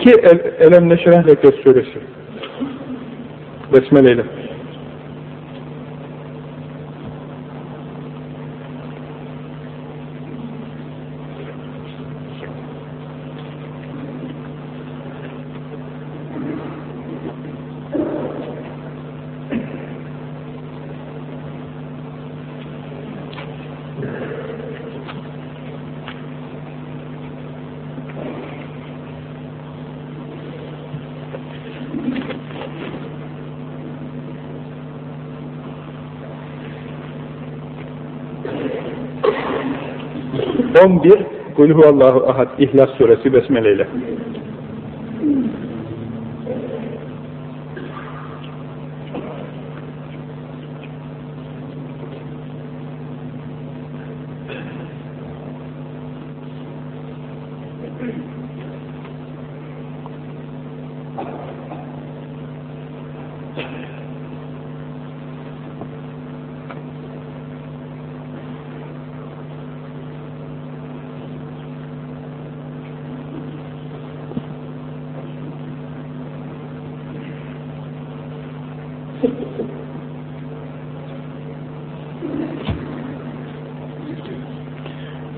İki el, Elem Neşreh Leket Suresi. Besmele. 11 Kulhuvallahu ahad İhlas suresi besmele ile.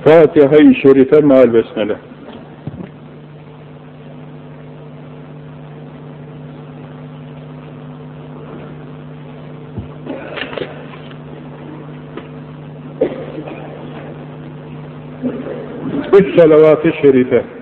Fatiha-i Şerife maal besmele. Üç salavat-ı şerife.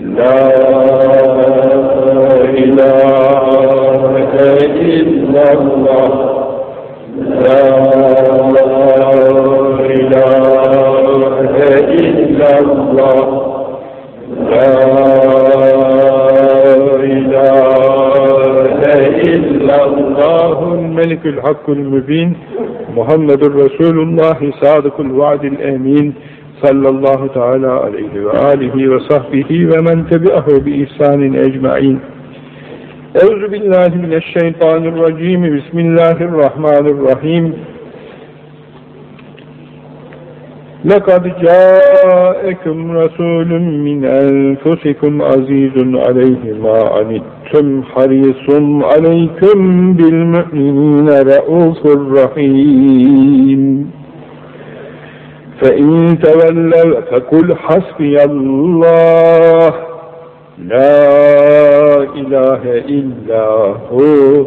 لا إله إلا الله. لا إله إلا الله. الملك الحق المبين محمد رسول الله صادق الوعد الأمين. sallallahu teala aleyhi ve alihi ve sahbihi ve men tebi'ahu bi ihsanin ecma'in. Euzu billahi mineşşeytanirracim. Bismillahirrahmanirrahim. لَقَدْ جَاءَكُمْ رَسُولٌ مِّنْ أَنفُسِكُمْ عَزِيزٌ عَلَيْهِ مَا عَنِتُّمْ حَرِيصٌ عَلَيْكُمْ بِالْمُؤْمِنِينَ رَءُوفٌ رَحِيمٌ فإن تولوا فقل حسبي الله لا إله إلا هو.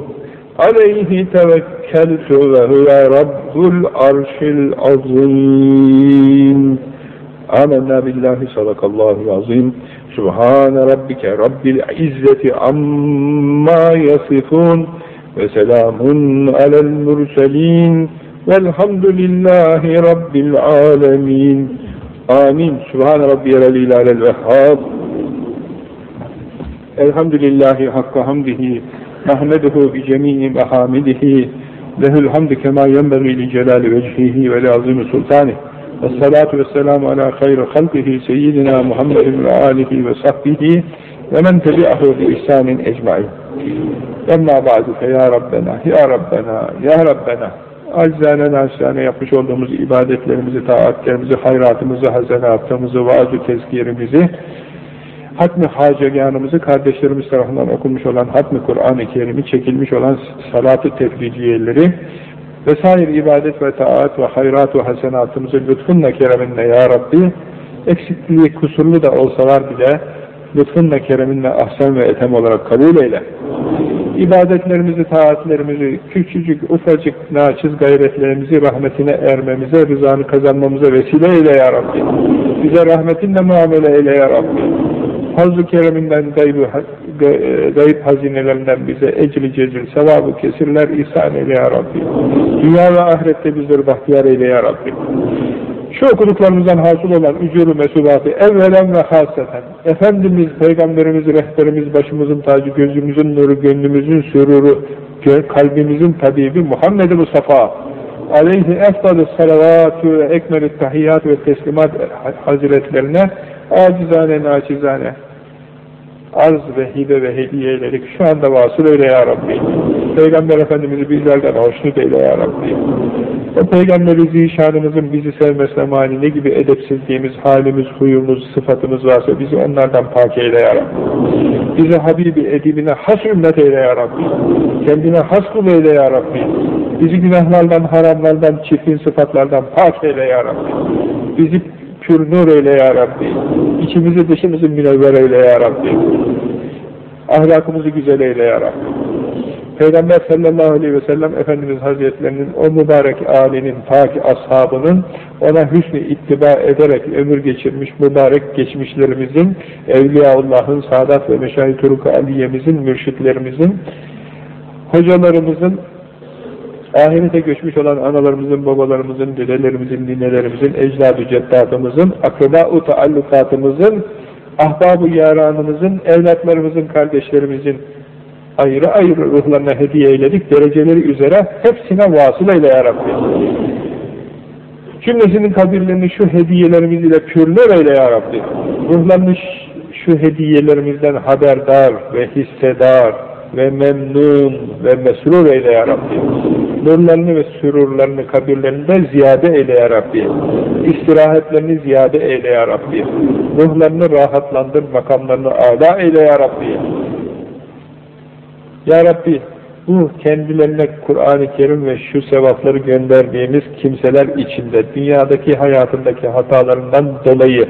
عليه توكلت وهو رب العرش العظيم. آمنا بالله صدق الله العظيم. سبحان ربك رب العزة عما يصفون وسلام على المرسلين. والحمد لله رب العالمين. آمين. سبحان ربي العلي على الوهاب. الحمد لله حق حمده نحمده بجميع محامده. له الحمد كما ينبغي لجلال وجهه ولعظيم سلطانه. والصلاة والسلام على خير خلقه سيدنا محمد وآله وصحبه ومن تبعه بإحسان أجمعين. أما بعد فيا ربنا يا ربنا يا ربنا. Aczane naçizane yapmış olduğumuz ibadetlerimizi, taatlerimizi, hayratımızı, hazenatımızı, vaaz-ı tezkirimizi, hatmi haceganımızı kardeşlerimiz tarafından okunmuş olan hatmi Kur'an-ı Kerim'i çekilmiş olan salat-ı tefriciyeleri vesaire ibadet ve taat ve hayrat ve hasenatımızı lütfunla kereminle ya Rabbi eksikliği kusurlu da olsalar bile lütfunla kereminle ahsen ve etem olarak kabul eyle. İbadetlerimizi, taatlerimizi, küçücük, ufacık, naçiz gayretlerimizi rahmetine ermemize, rızanı kazanmamıza vesile eyle ya Rabbi. Bize rahmetinle muamele eyle ya Rabbi. Fazl-ı Kereminden gayb, gayb hazinelerinden bize ecri cezil, sevabı kesirler ihsan eyle ya Rabbi. Dünya ve ahirette bizleri bahtiyar eyle ya Rabbi. Şu okuduklarımızdan hasıl olan ücuru mesubatı evvelen ve haseten Efendimiz, Peygamberimiz, rehberimiz, başımızın tacı, gözümüzün nuru, gönlümüzün süruru, kalbimizin tabibi Muhammed-i Mustafa aleyhi efdalü salavatü ve ekmelü tahiyyat ve teslimat hazretlerine acizane naçizane arz ve hibe ve hediye eyledik. Şu anda vasıl eyle ya Rabbi. Peygamber Efendimiz'i bizlerden hoşnut eyle ya Rabbi. O Peygamberi zişanımızın bizi sevmesine mani ne gibi edepsizliğimiz, halimiz, huyumuz, sıfatımız varsa bizi onlardan pak eyle ya Rabbi. Bizi Habibi edibine has ümmet eyle ya Rabbi. Kendine has kul eyle ya Rabbi. Bizi günahlardan, haramlardan, çirkin sıfatlardan pak eyle ya Rabbi. Bizi pür nur eyle ya Rabbi. İçimizi dışımızı münevver eyle ya Rabbi. Ahlakımızı güzel eyle ya Rabbi. Peygamber sallallahu aleyhi ve sellem Efendimiz Hazretlerinin o mübarek âlinin, pak ashabının ona hüsnü ittiba ederek ömür geçirmiş mübarek geçmişlerimizin, Evliyaullah'ın, Sadat ve Meşahit Turuk-u Aliye'mizin, mürşitlerimizin, hocalarımızın, ahirete göçmüş olan analarımızın, babalarımızın, dedelerimizin, ninelerimizin, ecdad-ı ceddadımızın, akraba-u taallukatımızın, ahbab-ı yaranımızın, evlatlarımızın, kardeşlerimizin ayrı ayrı ruhlarına hediye eyledik, dereceleri üzere hepsine vasıl eyle ya Rabbi. Cümlesinin kabirlerini şu hediyelerimiz ile pürler eyle ya. Ruhlarını şu hediyelerimizden haberdar ve hissedar ve memnun ve mesrur eyle ya Rabbi. Nurlarını ve sürurlarını kabirlerinde ziyade eyle ya Rabbi. İstirahatlerini ziyade eyle ya Rabbi. Ruhlarını rahatlandır, makamlarını âlâ eyle ya. Ya Rabbi bu kendilerine Kur'an-ı Kerim ve şu sevapları gönderdiğimiz kimseler içinde dünyadaki hayatındaki hatalarından dolayı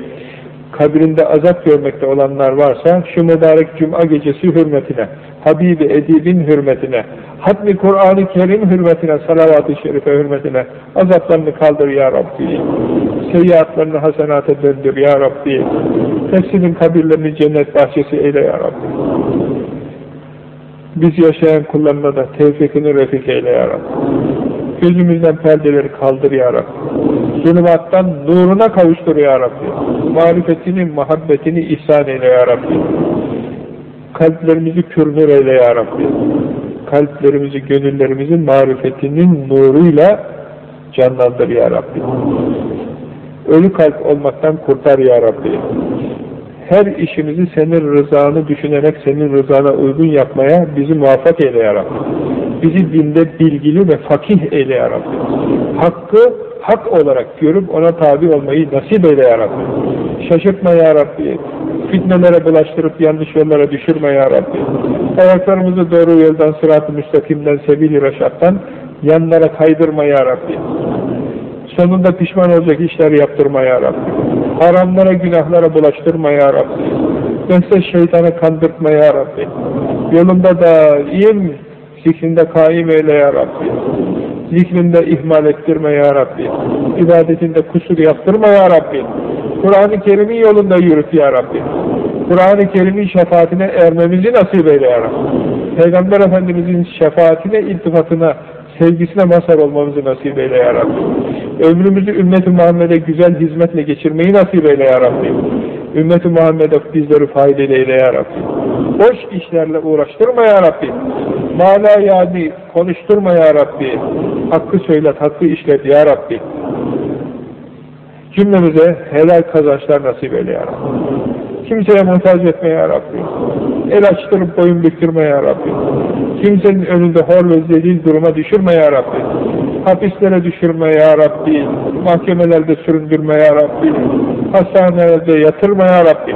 kabrinde azap görmekte olanlar varsa şu mübarek cuma gecesi hürmetine, Habibi Edib'in hürmetine, Hatmi Kur'an-ı Kerim hürmetine, salavat-ı şerife hürmetine azaplarını kaldır ya Rabbi. Seyyiatlarını hasenata döndür ya Rabbi. Hepsinin kabirlerini cennet bahçesi eyle ya Rabbi. Biz yaşayan kullarına da tevfikini refik eyle ya Rabbi. Gözümüzden perdeleri kaldır ya Rabbi. Zulümattan nuruna kavuştur ya Rabbi. Marifetini, muhabbetini ihsan eyle ya Rabbi. Kalplerimizi pürnür eyle ya Rabbi. Kalplerimizi, gönüllerimizin marifetinin nuruyla canlandır ya Rabbi. Ölü kalp olmaktan kurtar ya Rabbi her işimizi senin rızanı düşünerek senin rızana uygun yapmaya bizi muvaffak eyle ya Rabbi. Bizi dinde bilgili ve fakih eyle ya Rabbi. Hakkı hak olarak görüp ona tabi olmayı nasip eyle ya Rabbi. Şaşırtma ya. Fitnelere bulaştırıp yanlış yollara düşürme ya. Ayaklarımızı doğru yoldan, sırat-ı müstakimden, sebil-i yanlara kaydırma ya. Sonunda pişman olacak işler yaptırma ya Rabbi. Haramlara, günahlara bulaştırma ya Rabbi. Bense şeytanı kandırtma ya Rabbi. Yolunda daim, zikrinde kaim eyle ya Rabbi. Zikrinde ihmal ettirme ya Rabbi. İbadetinde kusur yaptırma ya Rabbi. Kur'an-ı Kerim'in yolunda yürüt ya Rabbi. Kur'an-ı Kerim'in şefaatine ermemizi nasip eyle ya Rabbi. Peygamber Efendimiz'in şefaatine, iltifatına sevgisine mazhar olmamızı nasip eyle ya Rabbi. Ömrümüzü ümmet-i Muhammed'e güzel hizmetle geçirmeyi nasip eyle ya Rabbi. Ümmet-i Muhammed'e bizleri faydalı eyle ya Rabbi. Boş işlerle uğraştırma ya Rabbi. Mala yani konuşturma ya Rabbi. Hakkı söylet, hakkı işlet ya Rabbi. Cümlemize helal kazançlar nasip eyle ya Rabbi. Kimseye muhtaç etme ya Rabbi. El açtırıp boyun büktürme ya Rabbi. Kimsenin önünde hor ve zelil duruma düşürme ya Rabbi. Hapislere düşürme ya Rabbi. Mahkemelerde süründürme ya Rabbi. Hastanelerde yatırma ya Rabbi.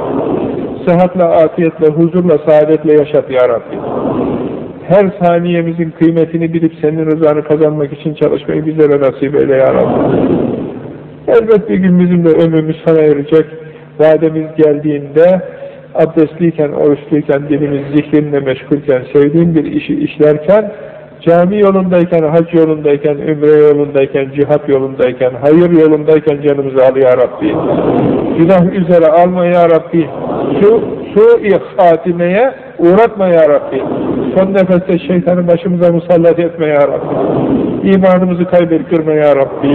Sıhhatle, afiyetle, huzurla, saadetle yaşat ya Rabbi. Her saniyemizin kıymetini bilip senin rızanı kazanmak için çalışmayı bizlere nasip eyle ya Rabbi. Elbet bir gün bizim de ömrümüz sana erecek. Vademiz geldiğinde abdestliyken, oruçluyken, dilimiz zikrinle meşgulken, sevdiğim bir işi işlerken, cami yolundayken, hac yolundayken, ümre yolundayken, cihat yolundayken, hayır yolundayken canımızı al ya Rabbi. Günah üzere alma ya Rabbi. Su, su-i hatimeye uğratma ya Rabbi. Son nefeste şeytanı başımıza musallat etme ya Rabbi. İmanımızı kaybettirme ya Rabbi.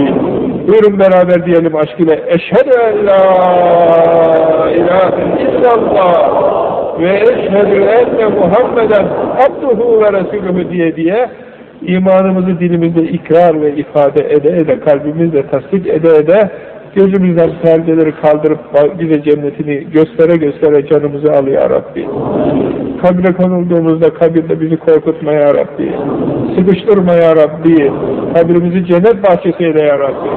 Buyurun beraber diyelim aşk ile. Eşhedü en la ilahe illallah ve eşhedü enne Muhammeden abduhu ve resulühü diye diye imanımızı dilimizde ikrar ve ifade ede ede, kalbimizle tasdik ede ede gözümüzden perdeleri kaldırıp bize cennetini göstere göstere canımızı al ya Rabbi. Kabre konulduğumuzda kabirde bizi korkutma ya Rabbi. Sıkıştırma ya Rabbi. Kabrimizi cennet bahçesi eyle ya Rabbi.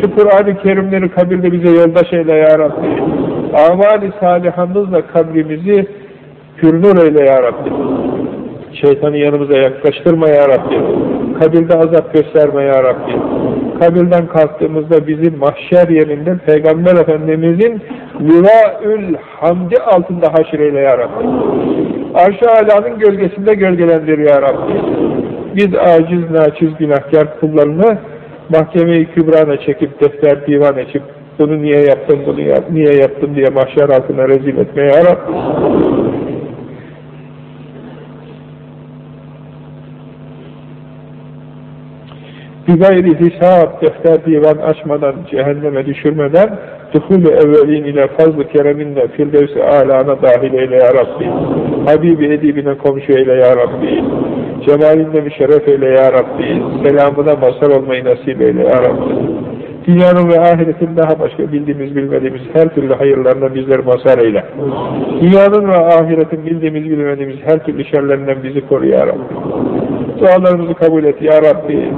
Şu Kur'an-ı Kerimleri kabirde bize yoldaş eyle ya Rabbi. Amali salihamızla kabrimizi pürnur eyle ya. Şeytanı yanımıza yaklaştırma ya. Kabirde azap gösterme ya. Kabirden kalktığımızda bizi mahşer yerinde Peygamber Efendimizin Livaül Hamdi altında haşireyle ya Rabbi. Arş-ı Ala'nın gölgesinde gölgelendir ya Rabbi. Biz aciz, naçiz, günahkar kullarını mahkeme-i kübrana çekip defter divan açıp bunu niye yaptım, bunu yap, niye yaptım diye mahşer altına rezil etme ya Rabbi. bir gayri hesap defter divan açmadan, cehenneme düşürmeden, duhul-i evvelin ile fazl-ı kereminle firdevs-i alana dahil eyle ya Rabbi. Habibi edibine komşu eyle ya Rabbi. Cemalinle müşerref eyle ya Rabbi. Selamına mazhar olmayı nasip eyle ya Rabbi. Dünyanın ve ahiretin daha başka bildiğimiz bilmediğimiz her türlü hayırlarına bizleri mazhar eyle. Dünyanın ve ahiretin bildiğimiz bilmediğimiz her türlü şerlerinden bizi koru ya Rabbi. Dualarımızı kabul et ya Rabbi.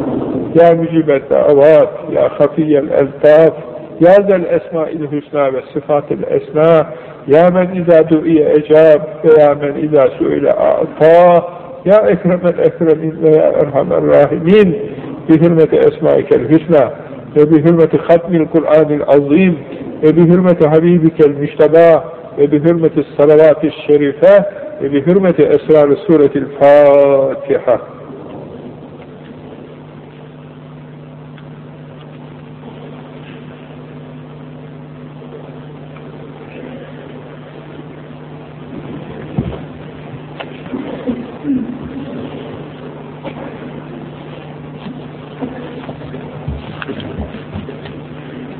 Ya mücibet davat, ya hafiyel eltaf, ya zel esma'il hüsna ve sıfatil esna, ya men izâ du'iye ecab ve ya men izâ su'ile a'ta, ya ekremel ekremin ve ya erhamer rahimin, bi hürmeti esmaikel hüsna ve bi hürmeti hatmil Kur'anil azim ve bi hürmeti habibikel müşteba ve bi hürmeti salavat-ı şerife ve bi hürmeti esrar-ı suretil Fatiha.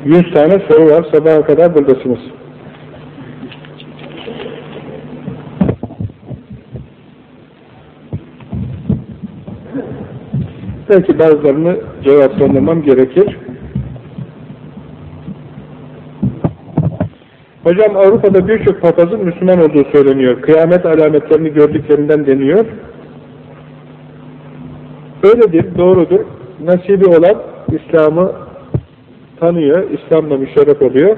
Yüz tane soru var. Sabaha kadar buradasınız. Belki bazılarını cevaplandırmam gerekir. Hocam Avrupa'da birçok papazın Müslüman olduğu söyleniyor. Kıyamet alametlerini gördüklerinden deniyor. Öyledir, doğrudur. Nasibi olan İslam'ı tanıyor, İslam'la müşerref oluyor.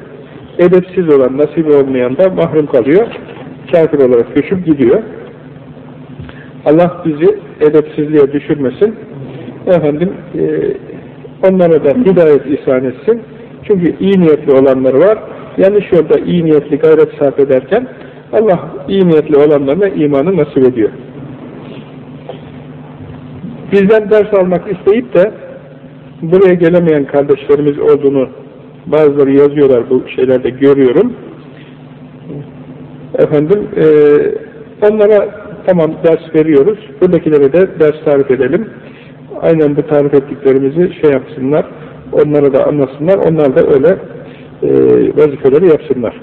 Edepsiz olan, nasibi olmayan da mahrum kalıyor. Kafir olarak göçüp gidiyor. Allah bizi edepsizliğe düşürmesin. Efendim, e, onlara da hidayet ihsan etsin. Çünkü iyi niyetli olanları var. Yanlış yolda iyi niyetli gayret sarf ederken Allah iyi niyetli olanlarına imanı nasip ediyor. Bizden ders almak isteyip de buraya gelemeyen kardeşlerimiz olduğunu bazıları yazıyorlar bu şeylerde görüyorum. Efendim e, onlara tamam ders veriyoruz. Buradakilere de ders tarif edelim. aynen bu tarif ettiklerimizi şey yapsınlar, onlara da anlasınlar, onlar da öyle e, vazifeleri yapsınlar.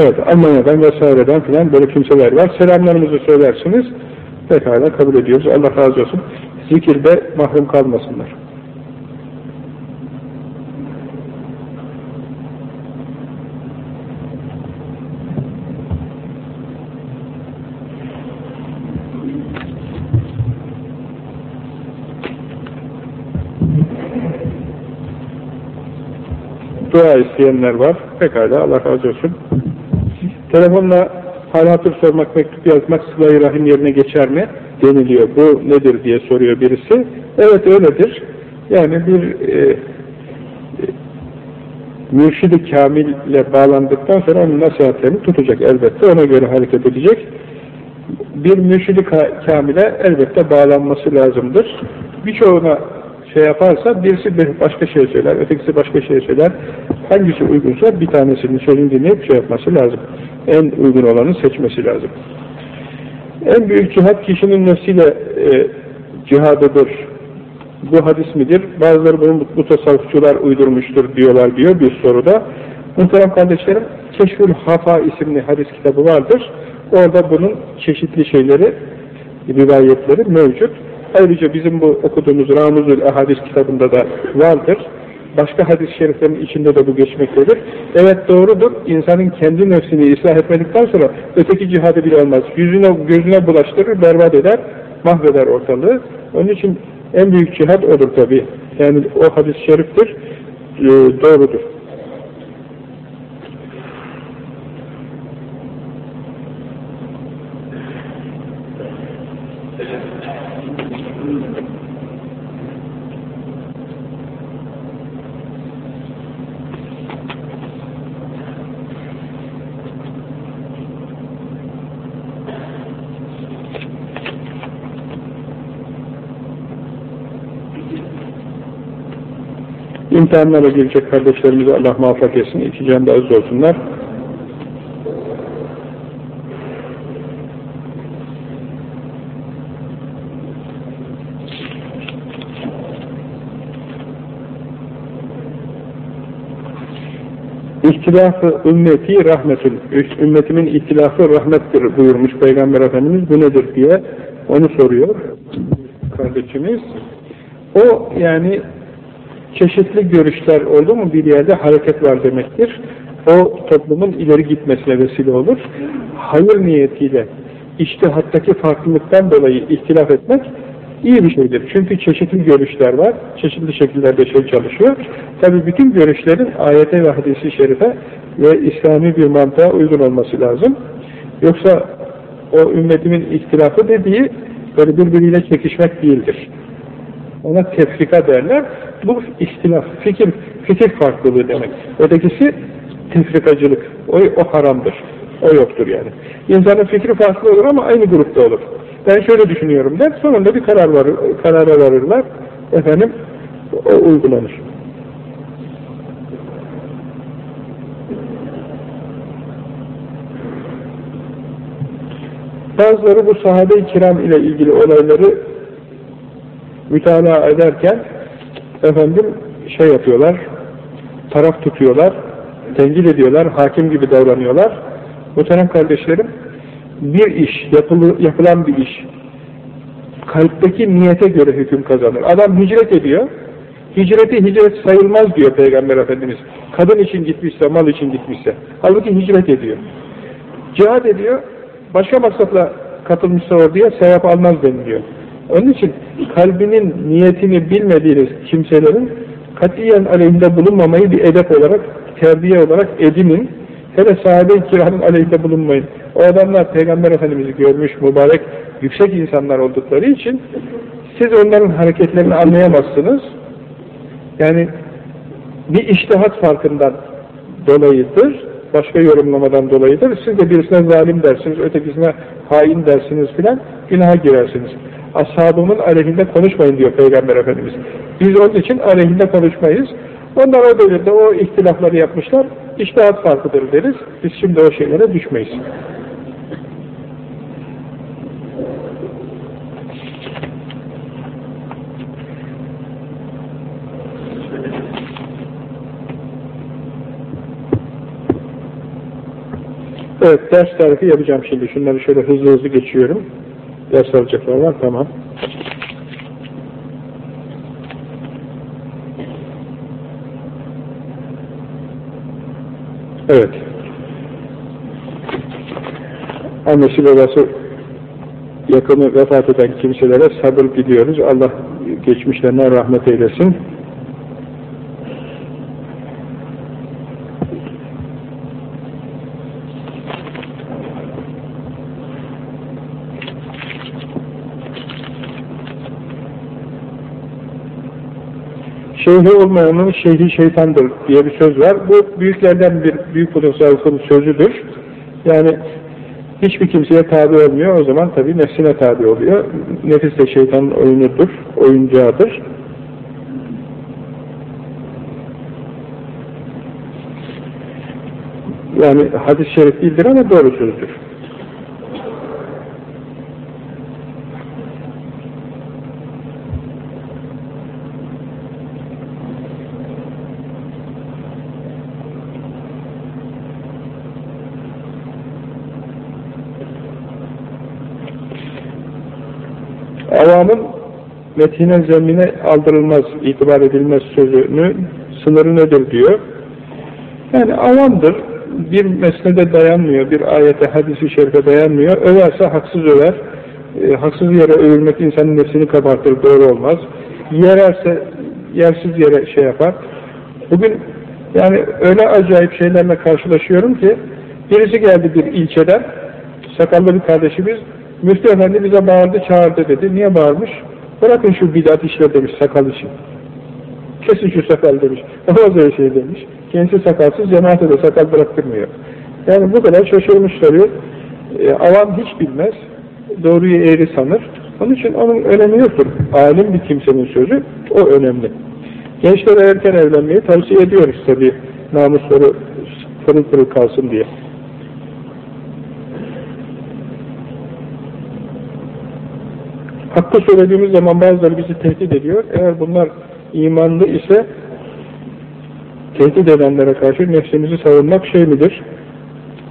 Evet, Almanya'dan vesaireden filan böyle kimseler var. Selamlarımızı söylersiniz. Pekala kabul ediyoruz. Allah razı olsun. Zikirde mahrum kalmasınlar. Dua isteyenler var. Pekala Allah razı olsun. Telefonla hal hatır sormak, mektup yazmak sıla rahim yerine geçer mi? deniliyor. Bu nedir diye soruyor birisi. Evet öyledir. Yani bir e, e, mürşid-i kamille bağlandıktan sonra onun nasihatlerini tutacak elbette. Ona göre hareket edecek. Bir mürşid-i kamile elbette bağlanması lazımdır. Birçoğuna şey yaparsa birisi başka şey söyler, ötekisi başka şey söyler. Hangisi uygunsa bir tanesinin sözünü dinleyip şey yapması lazım. En uygun olanı seçmesi lazım. En büyük cihat kişinin nefsiyle e, cihadıdır. Bu hadis midir? Bazıları bunu bu tasavvufçular uydurmuştur diyorlar diyor bir soruda. Muhterem kardeşlerim, Keşfül Hafa isimli hadis kitabı vardır. Orada bunun çeşitli şeyleri, rivayetleri mevcut. Ayrıca bizim bu okuduğumuz Ramuzul Ahadis kitabında da vardır. Başka hadis-i şeriflerin içinde de bu geçmektedir. Evet doğrudur. İnsanın kendi nefsini ıslah etmedikten sonra öteki cihadı bile olmaz. Yüzüne, gözüne bulaştırır, berbat eder, mahveder ortalığı. Onun için en büyük cihad odur tabi. Yani o hadis-i şeriftir, e, doğrudur. İmtihanlara girecek kardeşlerimize Allah muvaffak etsin. İki canda aziz olsunlar. İhtilafı ümmeti rahmetül. Ümmetimin ihtilafı rahmettir buyurmuş Peygamber Efendimiz. Bu nedir diye onu soruyor kardeşimiz. O yani çeşitli görüşler oldu mu bir yerde hareket var demektir. O toplumun ileri gitmesine vesile olur. Hayır niyetiyle iştihattaki farklılıktan dolayı ihtilaf etmek iyi bir şeydir. Çünkü çeşitli görüşler var. Çeşitli şekillerde şey çalışıyor. Tabi bütün görüşlerin ayete ve hadisi şerife ve İslami bir mantığa uygun olması lazım. Yoksa o ümmetimin ihtilafı dediği böyle birbiriyle çekişmek değildir. Ona tefrika derler. Bu istilaf, fikir, fikir farklılığı demek. Ötekisi tefrikacılık. O, o haramdır. O yoktur yani. İnsanın fikri farklı olur ama aynı grupta olur. Ben şöyle düşünüyorum der. Sonunda bir karar var, karara varırlar. Efendim o uygulanır. Bazıları bu sahabe-i kiram ile ilgili olayları mütalaa ederken efendim şey yapıyorlar, taraf tutuyorlar, tencil ediyorlar, hakim gibi davranıyorlar. Muhterem kardeşlerim, bir iş, yapılı, yapılan bir iş, kalpteki niyete göre hüküm kazanır. Adam hicret ediyor, hicreti hicret sayılmaz diyor Peygamber Efendimiz. Kadın için gitmişse, mal için gitmişse. Halbuki hicret ediyor. Cihad ediyor, başka maksatla katılmışsa oraya sevap almaz deniliyor. Onun için kalbinin niyetini bilmediğiniz kimselerin katiyen aleyhinde bulunmamayı bir edep olarak terbiye olarak edinin. Hele sahabe-i kiramın aleyhinde bulunmayın. O adamlar Peygamber Efendimiz'i görmüş, mübarek, yüksek insanlar oldukları için siz onların hareketlerini anlayamazsınız. Yani bir iştihat farkından dolayıdır, başka yorumlamadan dolayıdır. Siz de birisine zalim dersiniz, ötekisine hain dersiniz filan, günaha girersiniz. Ashabımın aleyhinde konuşmayın diyor Peygamber Efendimiz. Biz onun için aleyhinde konuşmayız. Onlar o devirde o ihtilafları yapmışlar, iştihat farkıdır deriz. Biz şimdi o şeylere düşmeyiz. Evet, ders tarifi yapacağım şimdi. Şunları şöyle hızlı hızlı geçiyorum. Ders alacaklar var, tamam. Evet. Annesi babası yakını vefat eden kimselere sabır diliyoruz. Allah geçmişlerine rahmet eylesin. Şeyhi olmayanın şeyhi şeytandır diye bir söz var. Bu büyüklerden bir büyük filozofun sözüdür. Yani hiçbir kimseye tabi olmuyor. O zaman tabi nefsine tabi oluyor. Nefis de şeytanın oyunudur, oyuncağıdır. Yani hadis-i şerif değildir ama doğru sözdür. Avamın metine zemmine aldırılmaz, itibar edilmez sözünü sınırı nedir diyor. Yani avamdır, bir mesnede dayanmıyor, bir ayete, hadisi şerife dayanmıyor. Överse haksız över, e, haksız yere övülmek insanın nefsini kabartır, doğru olmaz. Yererse yersiz yere şey yapar. Bugün yani öyle acayip şeylerle karşılaşıyorum ki birisi geldi bir ilçeden, sakallı bir kardeşimiz, Müftü Efendi bize bağırdı, çağırdı dedi. Niye bağırmış? Bırakın şu bidat işler demiş, sakal için. Kesin şu sakal demiş. Olmaz öyle şey demiş. Kendisi sakalsız, cemaate de sakal bıraktırmıyor. Yani bu kadar şaşırmış soruyor. E, avam hiç bilmez. Doğruyu eğri sanır. Onun için onun önemi yoktur. Alim bir kimsenin sözü, o önemli. Gençlere erken evlenmeyi tavsiye ediyoruz tabi. Namusları pırıl pırıl kalsın diye. Hakkı söylediğimiz zaman bazıları bizi tehdit ediyor. Eğer bunlar imanlı ise tehdit edenlere karşı nefsimizi savunmak şey midir?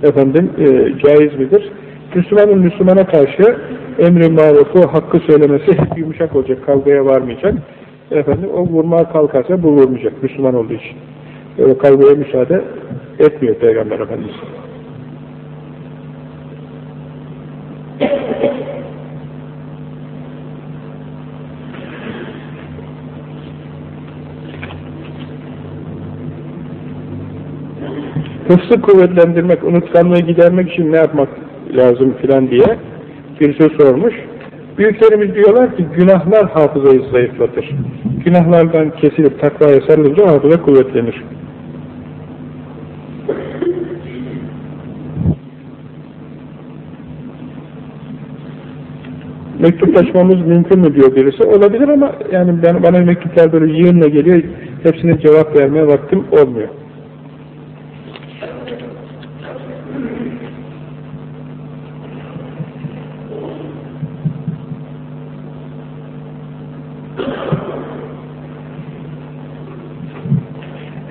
Efendim, e, caiz midir? Müslümanın Müslümana karşı emri marufu, hakkı söylemesi yumuşak olacak, kavgaya varmayacak. Efendim, o vurmaya kalkarsa bu vurmayacak, Müslüman olduğu için. Öyle kavgaya müsaade etmiyor Peygamber Efendimiz. hıfzı kuvvetlendirmek, unutkanlığı gidermek için ne yapmak lazım filan diye birisi sormuş. Büyüklerimiz diyorlar ki günahlar hafızayı zayıflatır. Günahlardan kesilip takvaya sarılınca hafıza kuvvetlenir. Mektuplaşmamız mümkün mü diyor birisi. Olabilir ama yani ben, bana mektuplar böyle yığınla geliyor. Hepsine cevap vermeye vaktim olmuyor.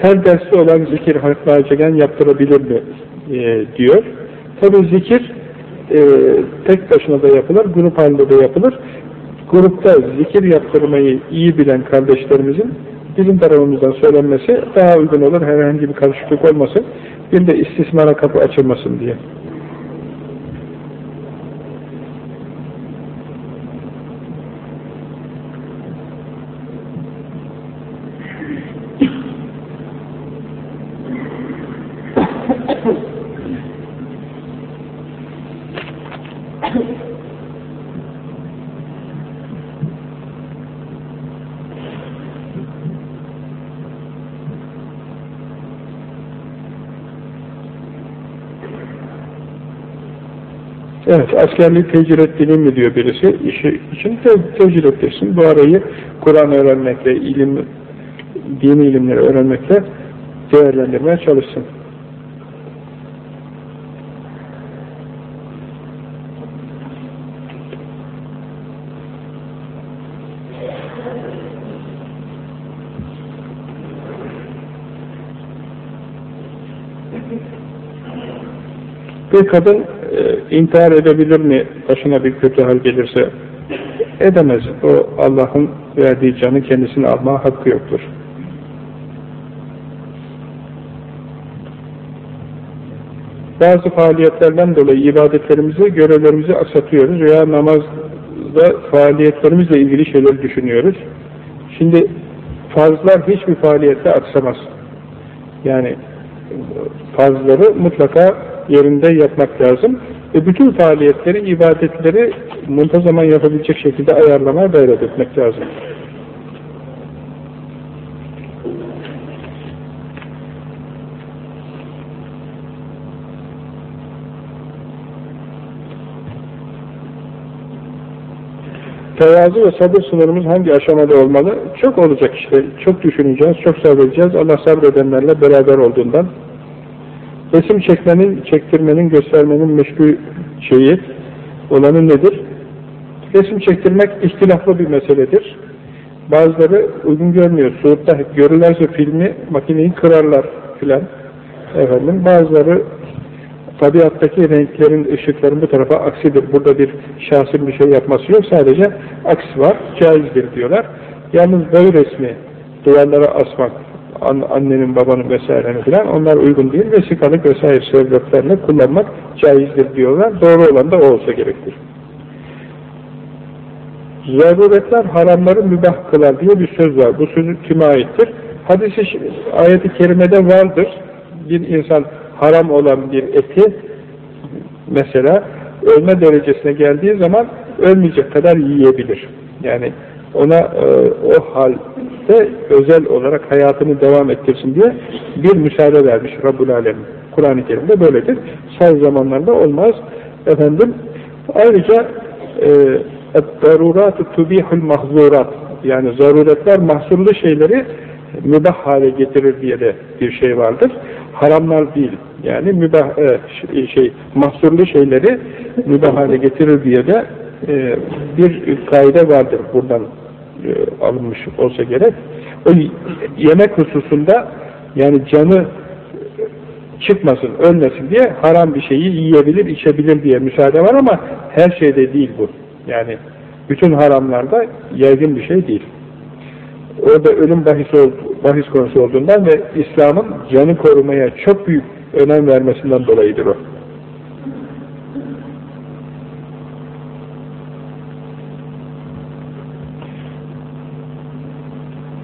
Her derste olan zikir hakla çeken yaptırabilir mi e, diyor. Tabi zikir e, tek başına da yapılır, grup halinde de yapılır. Grupta zikir yaptırmayı iyi bilen kardeşlerimizin bizim tarafımızdan söylenmesi daha uygun olur, herhangi bir karışıklık olmasın. Bir de istismara kapı açılmasın diye. Evet, askerliği tecrübe ettiğini mi diyor birisi, işi için te tecrübe ettirsin. Bu arayı Kur'an öğrenmekle, ilim, dini ilimleri öğrenmekle değerlendirmeye çalışsın. Bir kadın e, intihar edebilir mi başına bir kötü hal gelirse? Edemez. O Allah'ın verdiği canı kendisine alma hakkı yoktur. Bazı faaliyetlerden dolayı ibadetlerimizi, görevlerimizi aksatıyoruz veya namazda faaliyetlerimizle ilgili şeyler düşünüyoruz. Şimdi farzlar hiçbir faaliyette aksamaz. Yani farzları mutlaka yerinde yapmak lazım. Ve bütün faaliyetleri, ibadetleri muntazaman yapabilecek şekilde ayarlamaya gayret etmek lazım. Tevazu ve sabır sınırımız hangi aşamada olmalı? Çok olacak işte. Çok düşüneceğiz, çok sabredeceğiz. Allah sabredenlerle beraber olduğundan Resim çekmenin, çektirmenin, göstermenin meşgul şeyi olanı nedir? Resim çektirmek ihtilaflı bir meseledir. Bazıları uygun görmüyor. Suud'da görürlerse filmi makineyi kırarlar filan. Efendim, bazıları tabiattaki renklerin, ışıkların bu tarafa aksidir. Burada bir şahsın bir şey yapması yok. Sadece aksi var. Caizdir diyorlar. Yalnız böyle resmi duvarlara asmak, annenin, babanın vesairenin filan onlar uygun değil. Vesikalık vesaire sebeplerle kullanmak caizdir diyorlar. Doğru olan da o olsa gerektir. Zaruretler haramları mübah kılar diye bir söz var. Bu söz kime aittir? Hadisi ayeti kerimede vardır. Bir insan haram olan bir eti mesela ölme derecesine geldiği zaman ölmeyecek kadar yiyebilir. Yani ona e, o halde özel olarak hayatını devam ettirsin diye bir müsaade vermiş Rabbul Alem. Kur'an-ı Kerim'de böyledir. Say zamanlarda olmaz. Efendim ayrıca e, darurat-ı tubihul mahzurat yani zaruretler mahsurlu şeyleri mübah hale getirir diye de bir şey vardır. Haramlar değil. Yani mübah e, şey mahsurlu şeyleri mübah hale getirir diye de e, bir kaide vardır buradan alınmış olsa gerek. O yemek hususunda yani canı çıkmasın, ölmesin diye haram bir şeyi yiyebilir, içebilir diye müsaade var ama her şeyde değil bu. Yani bütün haramlarda yaygın bir şey değil. Orada ölüm bahis, bahis konusu olduğundan ve İslam'ın canı korumaya çok büyük önem vermesinden dolayıdır o.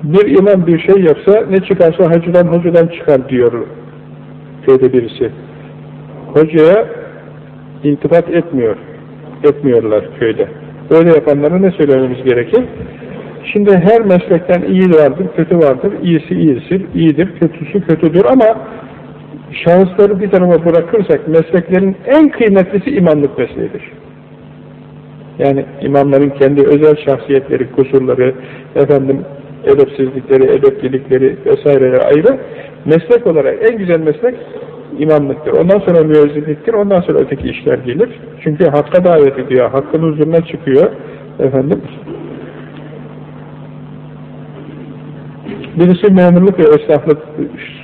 bir imam bir şey yapsa ne çıkarsa hacıdan hocadan çıkar diyor köyde birisi. Hocaya intifat etmiyor. Etmiyorlar köyde. Böyle yapanlara ne söylememiz gerekir? Şimdi her meslekten iyi vardır, kötü vardır. İyisi iyidir, iyidir, kötüsü kötüdür ama şahısları bir tarafa bırakırsak mesleklerin en kıymetlisi imamlık mesleğidir. Yani imamların kendi özel şahsiyetleri, kusurları, efendim edepsizlikleri, edeplilikleri vesaireleri ayrı. Meslek olarak en güzel meslek imamlıktır. Ondan sonra müezzinliktir. Ondan sonra öteki işler gelir. Çünkü hakka davet ediyor. Hakkın huzuruna çıkıyor. Efendim. Birisi memurluk ve esnaflık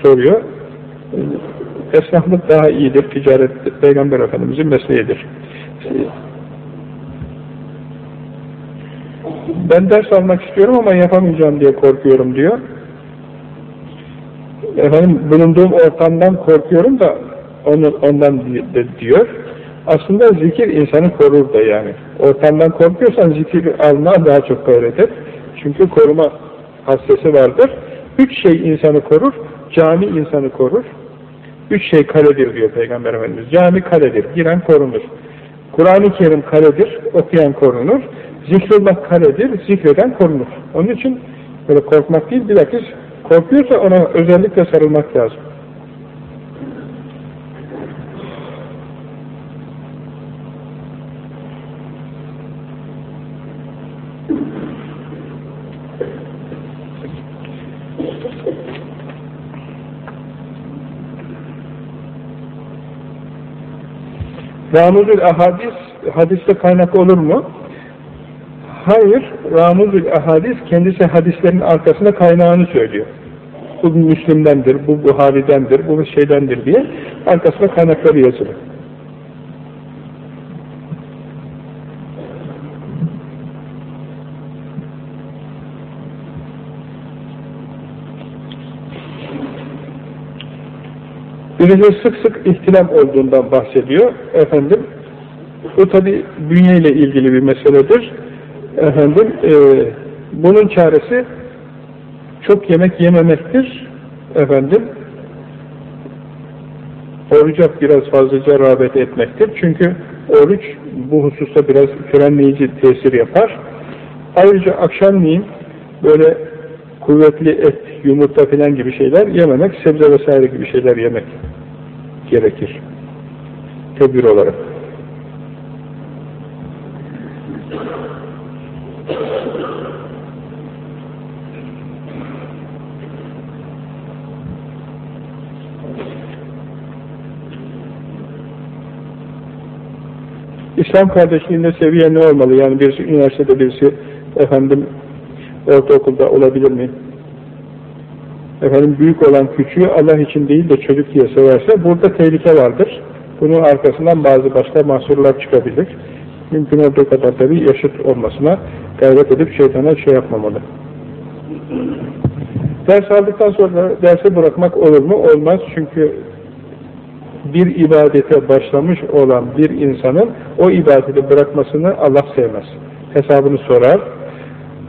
soruyor. Esnaflık daha iyidir. Ticaret Peygamber Efendimizin mesleğidir. Ben ders almak istiyorum ama yapamayacağım diye korkuyorum diyor. Efendim bulunduğum ortamdan korkuyorum da onu, ondan diyor. Aslında zikir insanı korur da yani. Ortamdan korkuyorsan zikir alma daha çok et. Çünkü koruma hastası vardır. Üç şey insanı korur, cami insanı korur. Üç şey kaledir diyor Peygamber Efendimiz. Cami kaledir, giren korunur. Kur'an-ı Kerim kaledir, okuyan korunur. Zikrullah karedir, zikreden korunur. Onun için böyle korkmak değil, bilakis korkuyorsa ona özellikle sarılmak lazım. Ramuzül Ahadis hadiste kaynak olur mu? Hayır, Ramuzül ahadis kendisi hadislerin arkasında kaynağını söylüyor. Bu Müslim'dendir, bu Buhari'dendir, bu şeydendir diye arkasında kaynakları yazılı. Birisi sık sık ihtilam olduğundan bahsediyor. Efendim, bu tabi bünyeyle ilgili bir meseledir. Efendim, e, bunun çaresi çok yemek yememektir. Efendim, oruca biraz fazlaca rağbet etmektir. Çünkü oruç bu hususta biraz frenleyici tesir yapar. Ayrıca akşamleyin böyle kuvvetli et, yumurta filan gibi şeyler yememek, sebze vesaire gibi şeyler yemek gerekir. Tedbir olarak. İslam kardeşliğinde seviye ne olmalı? Yani birisi üniversitede birisi efendim ortaokulda olabilir mi? Efendim büyük olan küçüğü Allah için değil de çocuk diye severse burada tehlike vardır. Bunun arkasından bazı başka mahsurlar çıkabilir. Mümkün olduğu kadar tabi yaşıt olmasına gayret edip şeytana şey yapmamalı. Ders aldıktan sonra dersi bırakmak olur mu? Olmaz. Çünkü bir ibadete başlamış olan bir insanın o ibadeti bırakmasını Allah sevmez. Hesabını sorar.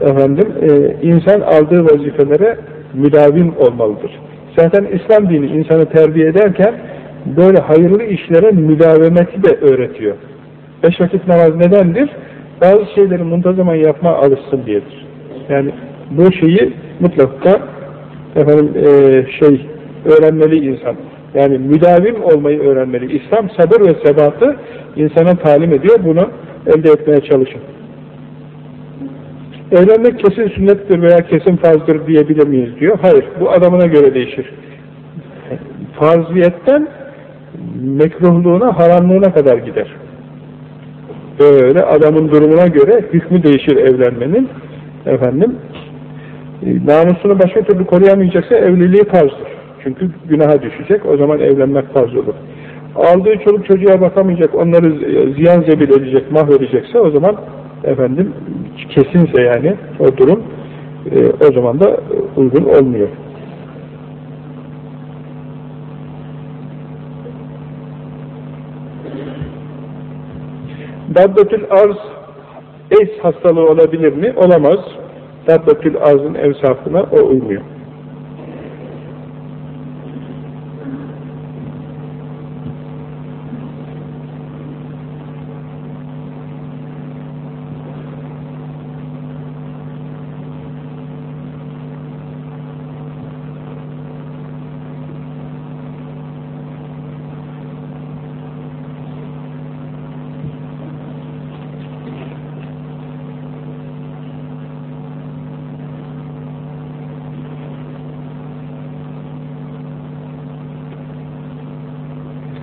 Efendim, e, insan aldığı vazifelere müdavim olmalıdır. Zaten İslam dini insanı terbiye ederken böyle hayırlı işlere müdavimeti de öğretiyor. Beş vakit namaz nedendir? Bazı şeyleri muntazaman yapma alışsın diyedir. Yani bu şeyi mutlaka efendim, e, şey öğrenmeli insan. Yani müdavim olmayı öğrenmeli. İslam sabır ve sebatı insana talim ediyor. Bunu elde etmeye çalışın. Evlenmek kesin sünnettir veya kesin farzdır diyebilir miyiz diyor. Hayır. Bu adamına göre değişir. Farziyetten mekruhluğuna, haramlığına kadar gider. Böyle adamın durumuna göre hükmü değişir evlenmenin. Efendim, namusunu başka türlü koruyamayacaksa evliliği farzdır. Çünkü günaha düşecek, o zaman evlenmek farz olur. Aldığı çoluk çocuğa bakamayacak, onları ziyan zebil edecek, mahvedecekse o zaman efendim kesinse yani o durum e, o zaman da uygun olmuyor. Dabbetül arz es hastalığı olabilir mi? Olamaz. Dabbetül arzın evsafına o uymuyor.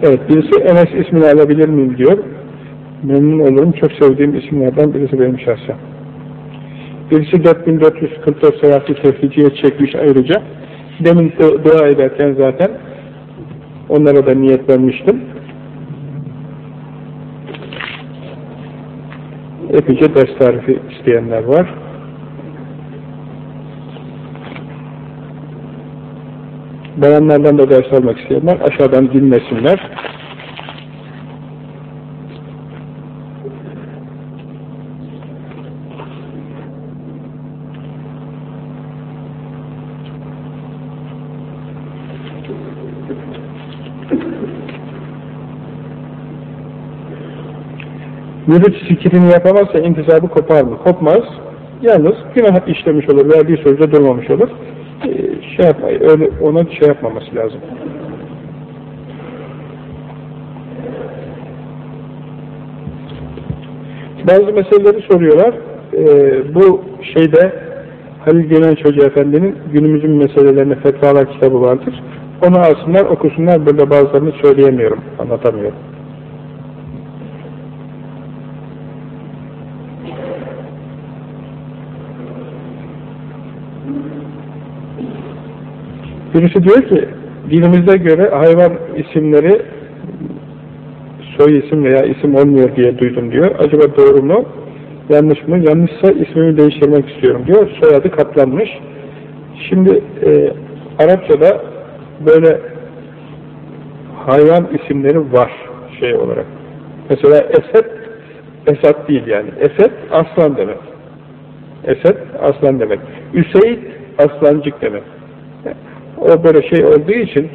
Evet, birisi Enes ismini alabilir miyim diyor. Memnun olurum. Çok sevdiğim isimlerden birisi benim şahsen. Birisi 4444 sayaklı tefriciye çekmiş ayrıca. Demin dua ederken zaten onlara da niyet vermiştim. Epeyce ders tarifi isteyenler var. Bayanlardan da ders almak isteyenler aşağıdan dinlesinler. Mürit zikrini yapamazsa intisabı kopar mı? Kopmaz. Yalnız günah işlemiş olur, verdiği sözde durmamış olur şey yapma, öyle ona şey yapmaması lazım. Bazı meseleleri soruyorlar. e, bu şeyde Halil Genenç Hoca Efendi'nin günümüzün meselelerine fetvalar kitabı vardır. Onu alsınlar, okusunlar. Böyle bazılarını söyleyemiyorum, anlatamıyorum. Birisi diyor ki, dinimize göre hayvan isimleri soy isim veya isim olmuyor diye duydum diyor. Acaba doğru mu? Yanlış mı? Yanlışsa ismimi değiştirmek istiyorum diyor. Soyadı katlanmış. Şimdi e, Arapçada böyle hayvan isimleri var şey olarak. Mesela Esed, Esad değil yani. Esed aslan demek. Esed aslan demek. Üseyd aslancık demek. O böyle şey olduğu için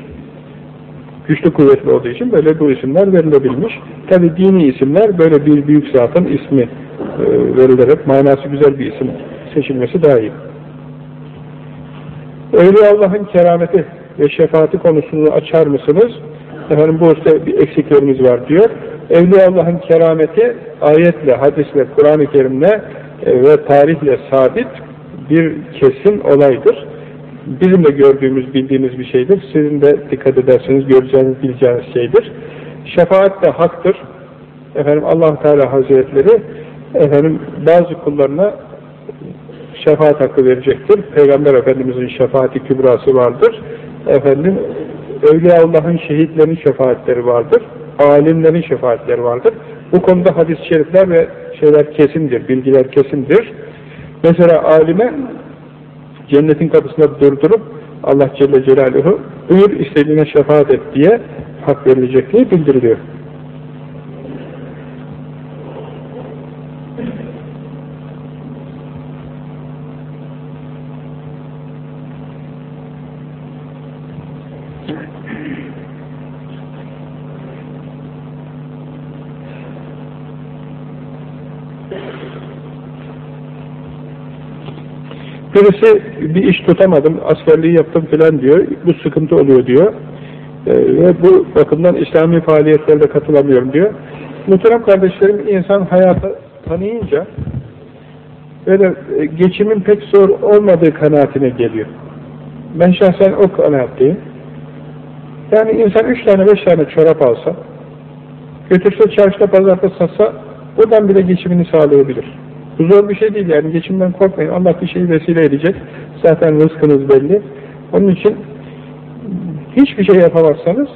güçlü kuvvetli olduğu için böyle bu isimler verilebilmiş. Tabi dini isimler böyle bir büyük zatın ismi e, verilerek manası güzel bir isim seçilmesi daha iyi. Öyle Allah'ın kerameti ve şefaati konusunu açar mısınız? Efendim bu işte bir eksiklerimiz var diyor. Evliya Allah'ın kerameti ayetle, hadisle, Kur'an-ı Kerim'le e, ve tarihle sabit bir kesin olaydır bizim de gördüğümüz, bildiğimiz bir şeydir. Sizin de dikkat ederseniz göreceğiniz, bileceğiniz şeydir. Şefaat de haktır. Efendim allah Teala Hazretleri efendim bazı kullarına şefaat hakkı verecektir. Peygamber Efendimizin şefaati kübrası vardır. Efendim Allah'ın şehitlerin şefaatleri vardır. Alimlerin şefaatleri vardır. Bu konuda hadis-i şerifler ve şeyler kesindir, bilgiler kesindir. Mesela alime cennetin kapısında durdurup Allah Celle Celaluhu buyur istediğine şefaat et diye hak verilecek diye bildiriliyor. Birisi bir iş tutamadım, askerliği yaptım filan diyor, bu sıkıntı oluyor diyor. E, ve bu bakımdan İslami faaliyetlerde katılamıyorum diyor. Muhterem kardeşlerim, insan hayatı tanıyınca böyle e, geçimin pek zor olmadığı kanaatine geliyor. Ben şahsen o kanaatteyim. Yani insan üç tane beş tane çorap alsa, götürse çarşıda pazarda satsa, buradan bile geçimini sağlayabilir. Zor bir şey değil yani geçimden korkmayın. Allah bir şeyi vesile edecek. Zaten rızkınız belli. Onun için hiçbir şey yapamazsanız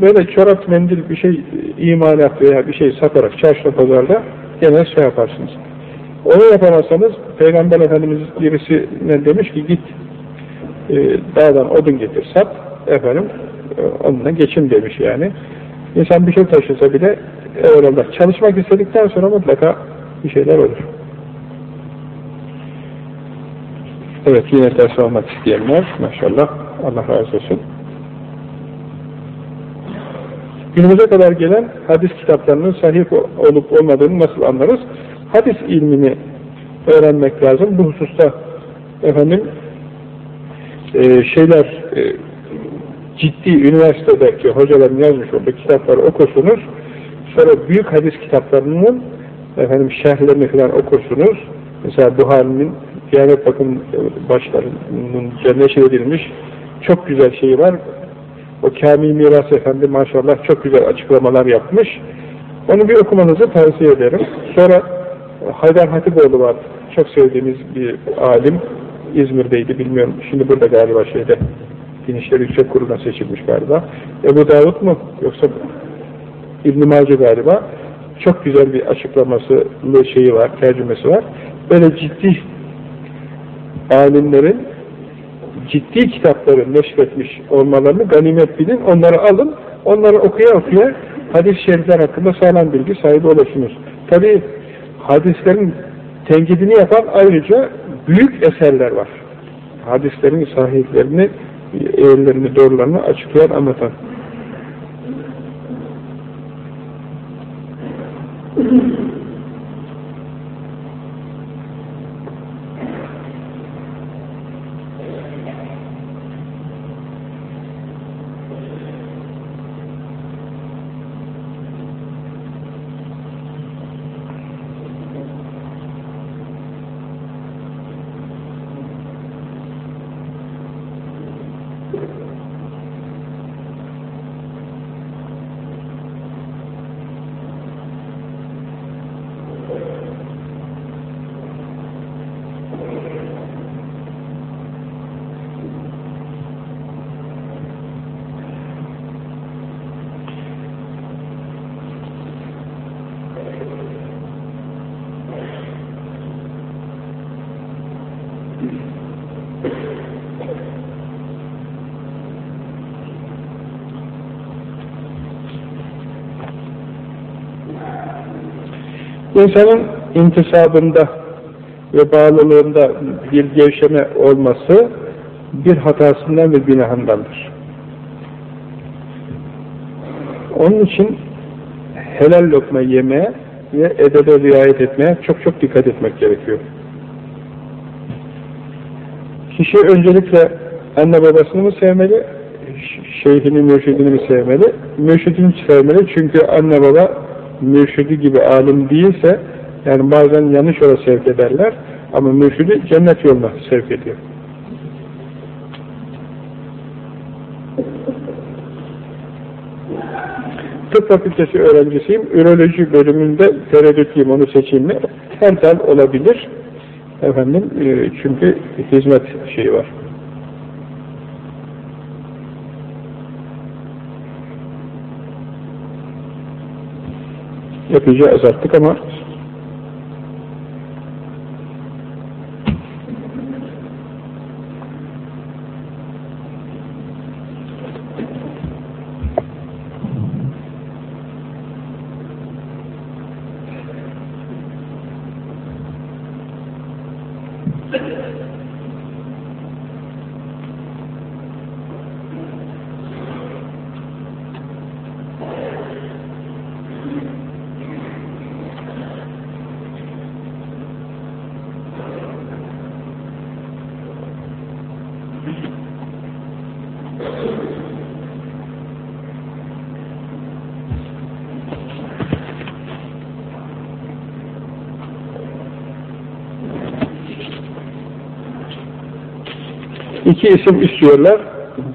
böyle çorap mendil bir şey imalat veya bir şey satarak çarşıda pazarda gene şey yaparsınız. Onu yapamazsanız Peygamber Efendimiz birisine demiş ki git e, dağdan odun getir sat efendim e, onunla geçin demiş yani. İnsan bir şey taşısa bile evvelallah çalışmak istedikten sonra mutlaka bir şeyler olur. Evet yine ders almak isteyenler maşallah Allah razı olsun. Günümüze kadar gelen hadis kitaplarının sahih olup olmadığını nasıl anlarız? Hadis ilmini öğrenmek lazım. Bu hususta efendim e, şeyler e, ciddi üniversitedeki hocaların yazmış olduğu kitapları okursunuz. Sonra büyük hadis kitaplarının efendim şerhlerini falan okursunuz. Mesela Buhari'nin Diyanet Bakım başlarının neşir edilmiş çok güzel şeyi var. O Kamil Miras Efendi maşallah çok güzel açıklamalar yapmış. Onu bir okumanızı tavsiye ederim. Sonra Haydar Hatipoğlu var. Çok sevdiğimiz bir alim. İzmir'deydi bilmiyorum. Şimdi burada galiba şeyde Din İşleri Yüksek Kurulu'na seçilmiş galiba. Ebu Davud mu? Yoksa İbn-i galiba. Çok güzel bir açıklaması şeyi var, tercümesi var. Böyle ciddi alimlerin ciddi kitapları neşretmiş olmalarını ganimet bilin, onları alın, onları okuya okuya hadis-i şerifler hakkında sağlam bilgi sahibi olursunuz. Tabi hadislerin tenkidini yapan ayrıca büyük eserler var. Hadislerin sahiplerini, eğrilerini, doğrularını açıklayan, anlatan. İnsanın intisabında ve bağlılığında bir gevşeme olması bir hatasından ve günahındandır. Onun için helal lokma yemeye ve edebe riayet etmeye çok çok dikkat etmek gerekiyor. Kişi öncelikle anne babasını mı sevmeli, şeyhini, mürşidini mi sevmeli? Mürşidini sevmeli çünkü anne baba mürşidi gibi alim değilse, yani bazen yanlış yola sevk ederler ama mürşidi cennet yoluna sevk ediyor. Tıp fakültesi öğrencisiyim. Üroloji bölümünde tereddütlüyüm onu seçeyim mi? Her olabilir. Efendim e, çünkü hizmet şeyi var. Epeyce azalttık ama İki isim istiyorlar.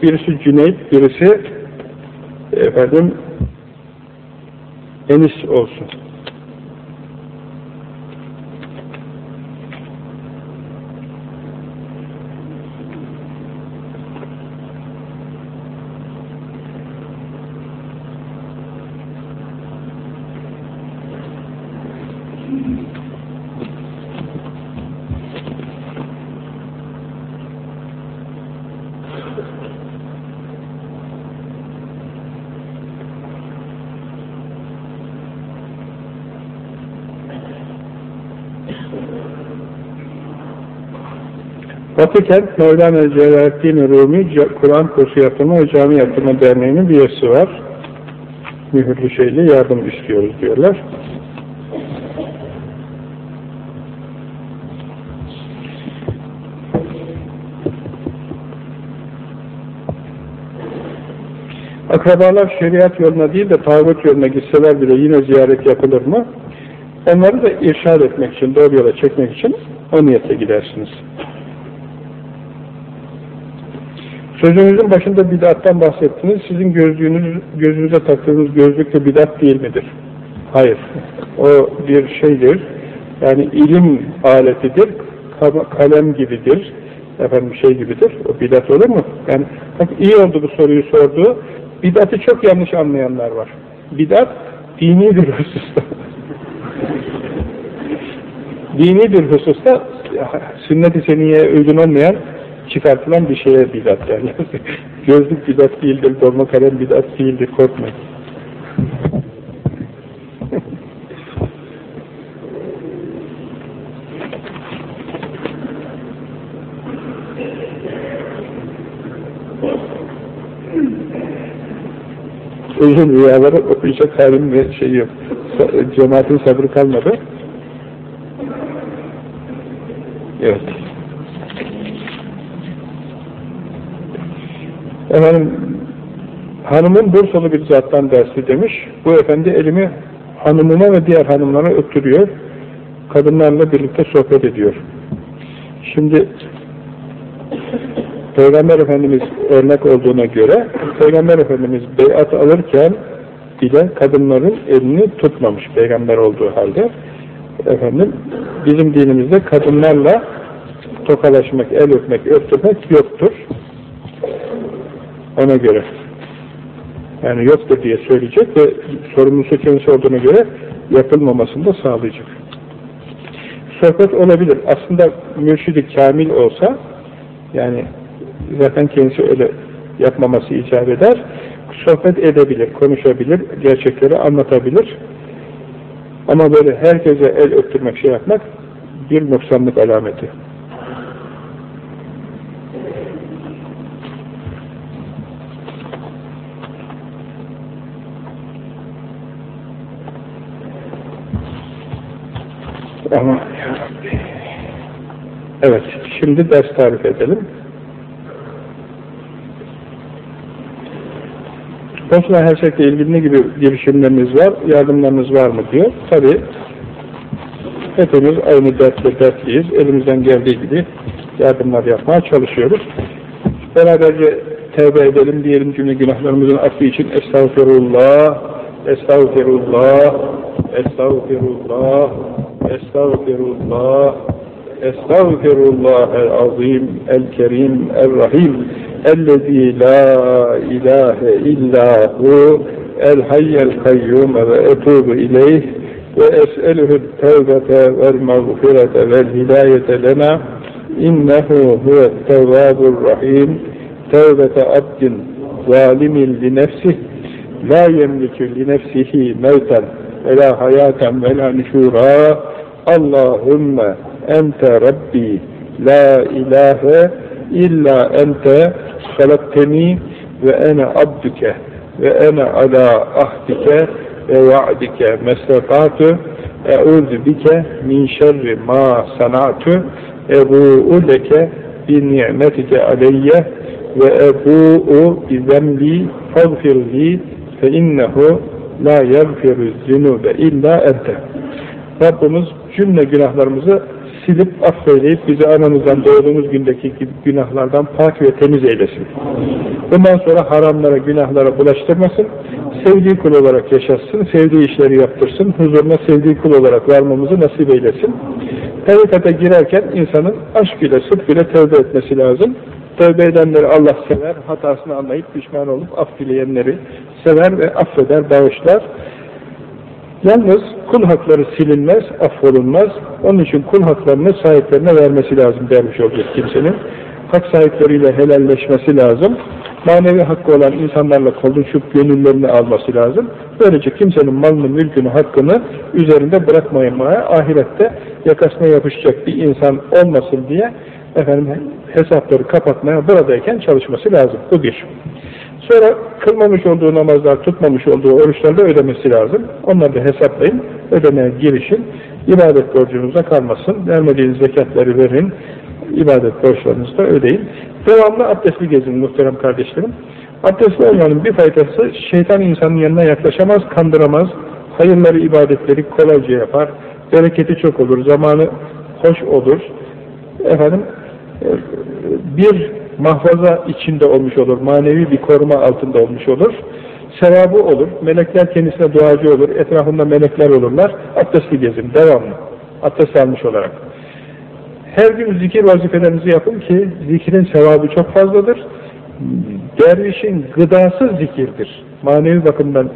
Birisi Cüneyt, birisi efendim Enis olsun. Batı Kent Mevlana Celaleddin Rumi Kur'an kursu yaptırma ve cami yaptırma derneğinin bir üyesi var. Mühürlü şeyle yardım istiyoruz diyorlar. Akrabalar şeriat yoluna değil de tağut yoluna gitseler bile yine ziyaret yapılır mı? Onları da irşad etmek için, doğru yola çekmek için o niyete gidersiniz. Sözünüzün başında bidattan bahsettiniz. Sizin gözlüğünüz, gözünüze taktığınız gözlük de bidat değil midir? Hayır. O bir şeydir. Yani ilim aletidir. Kalem gibidir. Efendim şey gibidir. O bidat olur mu? Yani bak iyi oldu bu soruyu sordu. Bidatı çok yanlış anlayanlar var. Bidat dini bir hususta. dini bir hususta sünnet-i seniyeye uygun olmayan çıkartılan bir şeye bidat derler. Gözlük bidat değildir, dolma kalem bidat değildir, korkmayın. Uzun rüyaları okuyacak halim ve şey yok. Cemaatin sabrı kalmadı. Evet. Efendim, hanımın Bursalı bir zattan dersi demiş. Bu efendi elimi hanımına ve diğer hanımlara öptürüyor. Kadınlarla birlikte sohbet ediyor. Şimdi Peygamber Efendimiz örnek olduğuna göre Peygamber Efendimiz beyat alırken bile kadınların elini tutmamış peygamber olduğu halde efendim bizim dinimizde kadınlarla tokalaşmak, el öpmek, öptürmek yoktur. Ona göre. Yani yoktur diye söyleyecek ve sorumlusu kendisi olduğuna göre yapılmamasını da sağlayacak. sohbet olabilir. Aslında mürşidi kamil olsa yani zaten kendisi öyle yapmaması icap eder. Sohbet edebilir, konuşabilir, gerçekleri anlatabilir. Ama böyle herkese el öptürmek, şey yapmak bir noksanlık alameti. Ama ya Rabbi. Evet, şimdi ders tarif edelim. Bosna Hersek'le ilgili ne gibi girişimleriniz var, yardımlarınız var mı diyor. Tabi hepimiz aynı dertle dertliyiz. Elimizden geldiği gibi yardımlar yapmaya çalışıyoruz. Beraberce tevbe edelim diyelim cümle günahlarımızın affı için Estağfirullah, Estağfirullah, Estağfirullah, استغفر الله استغفر الله العظيم الكريم الرحيم الذي لا إله إلا هو الحي القيوم وأتوب إليه وأسأله التوبة والمغفرة والهداية لنا. إنه هو التواب الرحيم توبة عبد ظالم لنفسه لا يملك لنفسه موتا ولا حياة ولا نشورا. Allahümme ente Rabbi la ilahe illa ente halakteni ve ene abdüke ve ene ala ahdike ve va'dike e'udhu bike min şerri ma sanatu ebu'u leke bi ni'metike aleyye ve ebu'u bi zemli fagfirli fe innehu la yagfiru zünube illa ente Rabbimiz cümle günahlarımızı silip affeyleyip bizi anamızdan doğduğumuz gündeki günahlardan pak ve temiz eylesin. Bundan sonra haramlara, günahlara bulaştırmasın. Sevdiği kul olarak yaşatsın, sevdiği işleri yaptırsın, huzuruna sevdiği kul olarak varmamızı nasip eylesin. Tarikata girerken insanın aşk ile, sıdk ile tövbe etmesi lazım. Tövbe edenleri Allah sever, hatasını anlayıp pişman olup af sever ve affeder, bağışlar. Yalnız kul hakları silinmez, affolunmaz. Onun için kul haklarını sahiplerine vermesi lazım dermiş olacak kimsenin. Hak sahipleriyle helalleşmesi lazım. Manevi hakkı olan insanlarla konuşup gönüllerini alması lazım. Böylece kimsenin malını, mülkünü, hakkını üzerinde bırakmamaya, ahirette yakasına yapışacak bir insan olmasın diye efendim hesapları kapatmaya buradayken çalışması lazım. Bu bir. Sonra kılmamış olduğu namazlar, tutmamış olduğu oruçları ödemesi lazım. Onları da hesaplayın, ödemeye girişin. İbadet borcunuza kalmasın. Vermediğiniz zekatları verin. İbadet borçlarınızı da ödeyin. Devamlı abdestli gezin muhterem kardeşlerim. Abdestli olmanın bir faydası şeytan insanın yanına yaklaşamaz, kandıramaz. Hayırları, ibadetleri kolayca yapar. Bereketi çok olur, zamanı hoş olur. Efendim, bir mahfaza içinde olmuş olur, manevi bir koruma altında olmuş olur. Sevabı olur, melekler kendisine duacı olur, etrafında melekler olurlar. Abdestli gezin, devamlı. Abdest almış olarak. Her gün zikir vazifelerinizi yapın ki zikrin sevabı çok fazladır. Dervişin gıdası zikirdir. Manevi bakımdan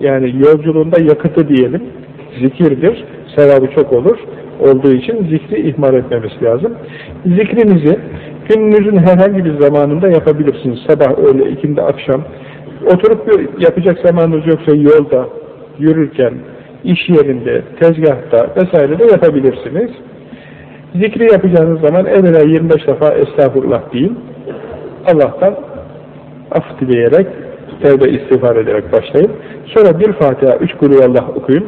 yani yolculuğunda yakıtı diyelim, zikirdir. Sevabı çok olur. Olduğu için zikri ihmal etmemesi lazım. Zikrinizi gününüzün herhangi bir zamanında yapabilirsiniz. Sabah, öğle, ikindi, akşam. Oturup yapacak zamanınız yoksa yolda, yürürken, iş yerinde, tezgahta vesaire de yapabilirsiniz. Zikri yapacağınız zaman evvela 25 defa estağfurullah deyin. Allah'tan af dileyerek, tevbe istiğfar ederek başlayın. Sonra bir Fatiha, üç kulüvallah okuyun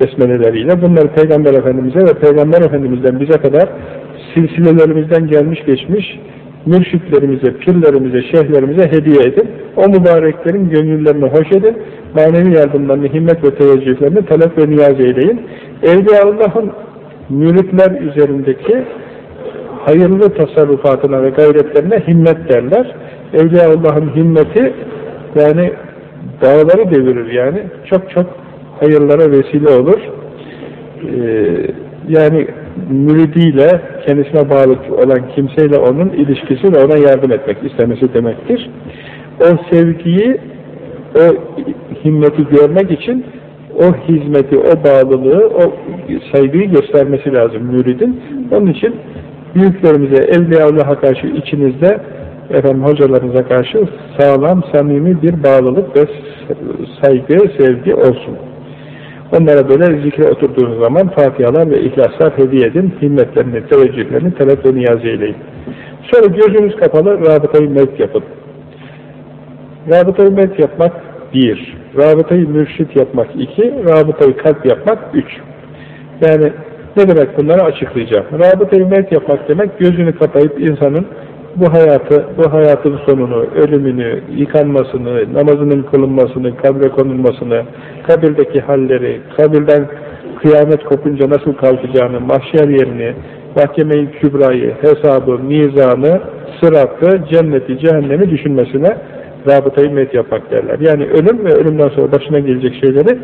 besmeleleriyle. Bunları Peygamber Efendimiz'e ve Peygamber Efendimiz'den bize kadar silsilelerimizden gelmiş geçmiş mürşitlerimize, pirlerimize, şeyhlerimize hediye edin. O mübareklerin gönüllerini hoş edin. Manevi yardımlarını, himmet ve teveccühlerini talep ve niyaz eyleyin. Allah'ın müritler üzerindeki hayırlı tasarrufatına ve gayretlerine himmet derler. Allah'ın himmeti yani dağları devirir yani. Çok çok hayırlara vesile olur. Ee, yani müridiyle, kendisine bağlı olan kimseyle onun ilişkisi ve ona yardım etmek istemesi demektir. O sevgiyi, o himmeti görmek için o hizmeti, o bağlılığı, o saygıyı göstermesi lazım müridin. Onun için büyüklerimize, Evliyaullah'a karşı içinizde efendim hocalarınıza karşı sağlam, samimi bir bağlılık ve saygı, sevgi olsun. Onlara böyle zikre oturduğunuz zaman Fatihalar ve İhlaslar hediye edin, himmetlerini, teveccühlerini talep ve niyaz eyleyin. Sonra gözünüz kapalı, rabıtayı mevk yapın. Rabıtayı mevk yapmak bir, rabıtayı mürşit yapmak iki, rabıtayı kalp yapmak üç. Yani ne demek bunları açıklayacağım. Rabıtayı mevk yapmak demek, gözünü kapayıp insanın bu hayatı, bu hayatın sonunu, ölümünü, yıkanmasını, namazının kılınmasını, kabre konulmasını, kabirdeki halleri, kabirden kıyamet kopunca nasıl kalkacağını, mahşer yerini, mahkeme-i kübrayı, hesabı, mizanı, sıratı, cenneti, cehennemi düşünmesine rabıtayı met yapmak derler. Yani ölüm ve ölümden sonra başına gelecek şeyleri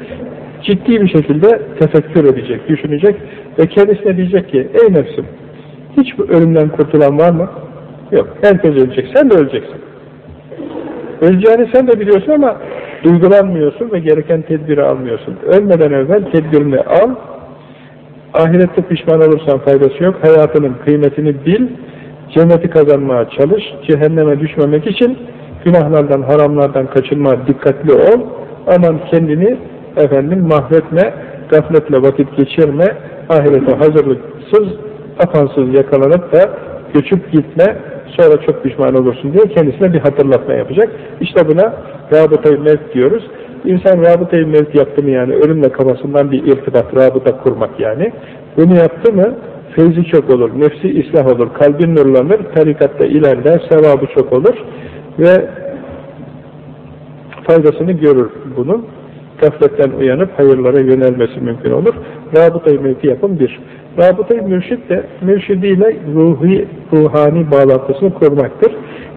ciddi bir şekilde tefekkür edecek, düşünecek ve kendisine diyecek ki, ey nefsim, hiç bu ölümden kurtulan var mı? Yok. Herkes ölecek. Sen de öleceksin. Öleceğini sen de biliyorsun ama duygulanmıyorsun ve gereken tedbiri almıyorsun. Ölmeden evvel tedbirini al. Ahirette pişman olursan faydası yok. Hayatının kıymetini bil. Cenneti kazanmaya çalış. Cehenneme düşmemek için günahlardan, haramlardan kaçınma, dikkatli ol. Aman kendini efendim mahvetme, gafletle vakit geçirme, ahirete hazırlıksız, apansız yakalanıp da göçüp gitme, sonra çok pişman olursun diye kendisine bir hatırlatma yapacak. İşte buna rabıtayı mevt diyoruz. İnsan rabıtayı mevt yaptı mı yani ölümle kafasından bir irtibat, rabıta kurmak yani. Bunu yaptı mı feyzi çok olur, nefsi ıslah olur, kalbin nurlanır, tarikatta ilerler, sevabı çok olur ve faydasını görür bunun. Gafletten uyanıp hayırlara yönelmesi mümkün olur. Rabıtayı mevki yapın bir. Rabıta-i mürşid de mürşidiyle ruhi, ruhani bağlantısını kurmaktır.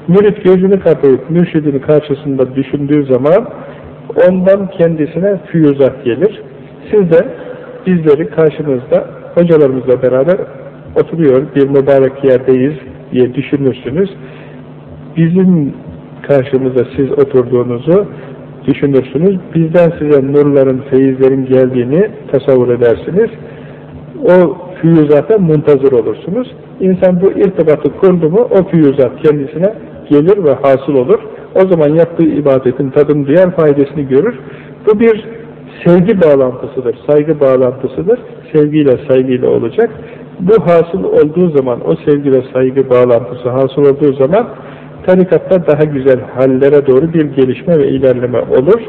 Mürit gözünü kapayıp mürşidini karşısında düşündüğü zaman ondan kendisine füyüzat gelir. Siz de bizleri karşınızda hocalarımızla beraber oturuyor, bir mübarek yerdeyiz diye düşünürsünüz. Bizim karşımıza siz oturduğunuzu düşünürsünüz. Bizden size nurların, feyizlerin geldiğini tasavvur edersiniz. O füyüzata muntazır olursunuz. İnsan bu irtibatı kurdu mu o füyüzat kendisine gelir ve hasıl olur. O zaman yaptığı ibadetin tadını duyar, faydasını görür. Bu bir sevgi bağlantısıdır, saygı bağlantısıdır. Sevgiyle, saygıyla olacak. Bu hasıl olduğu zaman, o sevgi ve saygı bağlantısı hasıl olduğu zaman tarikatta daha güzel hallere doğru bir gelişme ve ilerleme olur.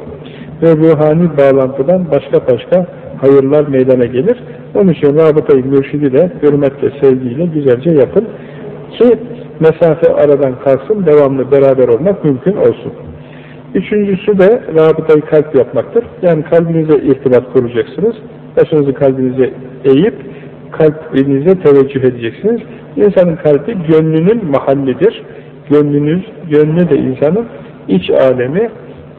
Ve ruhani bağlantıdan başka başka hayırlar meydana gelir. Onun için rabıtayı mürşidi de hürmetle, sevgiyle güzelce yapın ki mesafe aradan kalsın, devamlı beraber olmak mümkün olsun. Üçüncüsü de rabıtayı kalp yapmaktır. Yani kalbinize irtibat kuracaksınız. Başınızı kalbinize eğip kalbinize teveccüh edeceksiniz. İnsanın kalbi gönlünün mahallidir. Gönlünüz, gönlü de insanın iç alemi,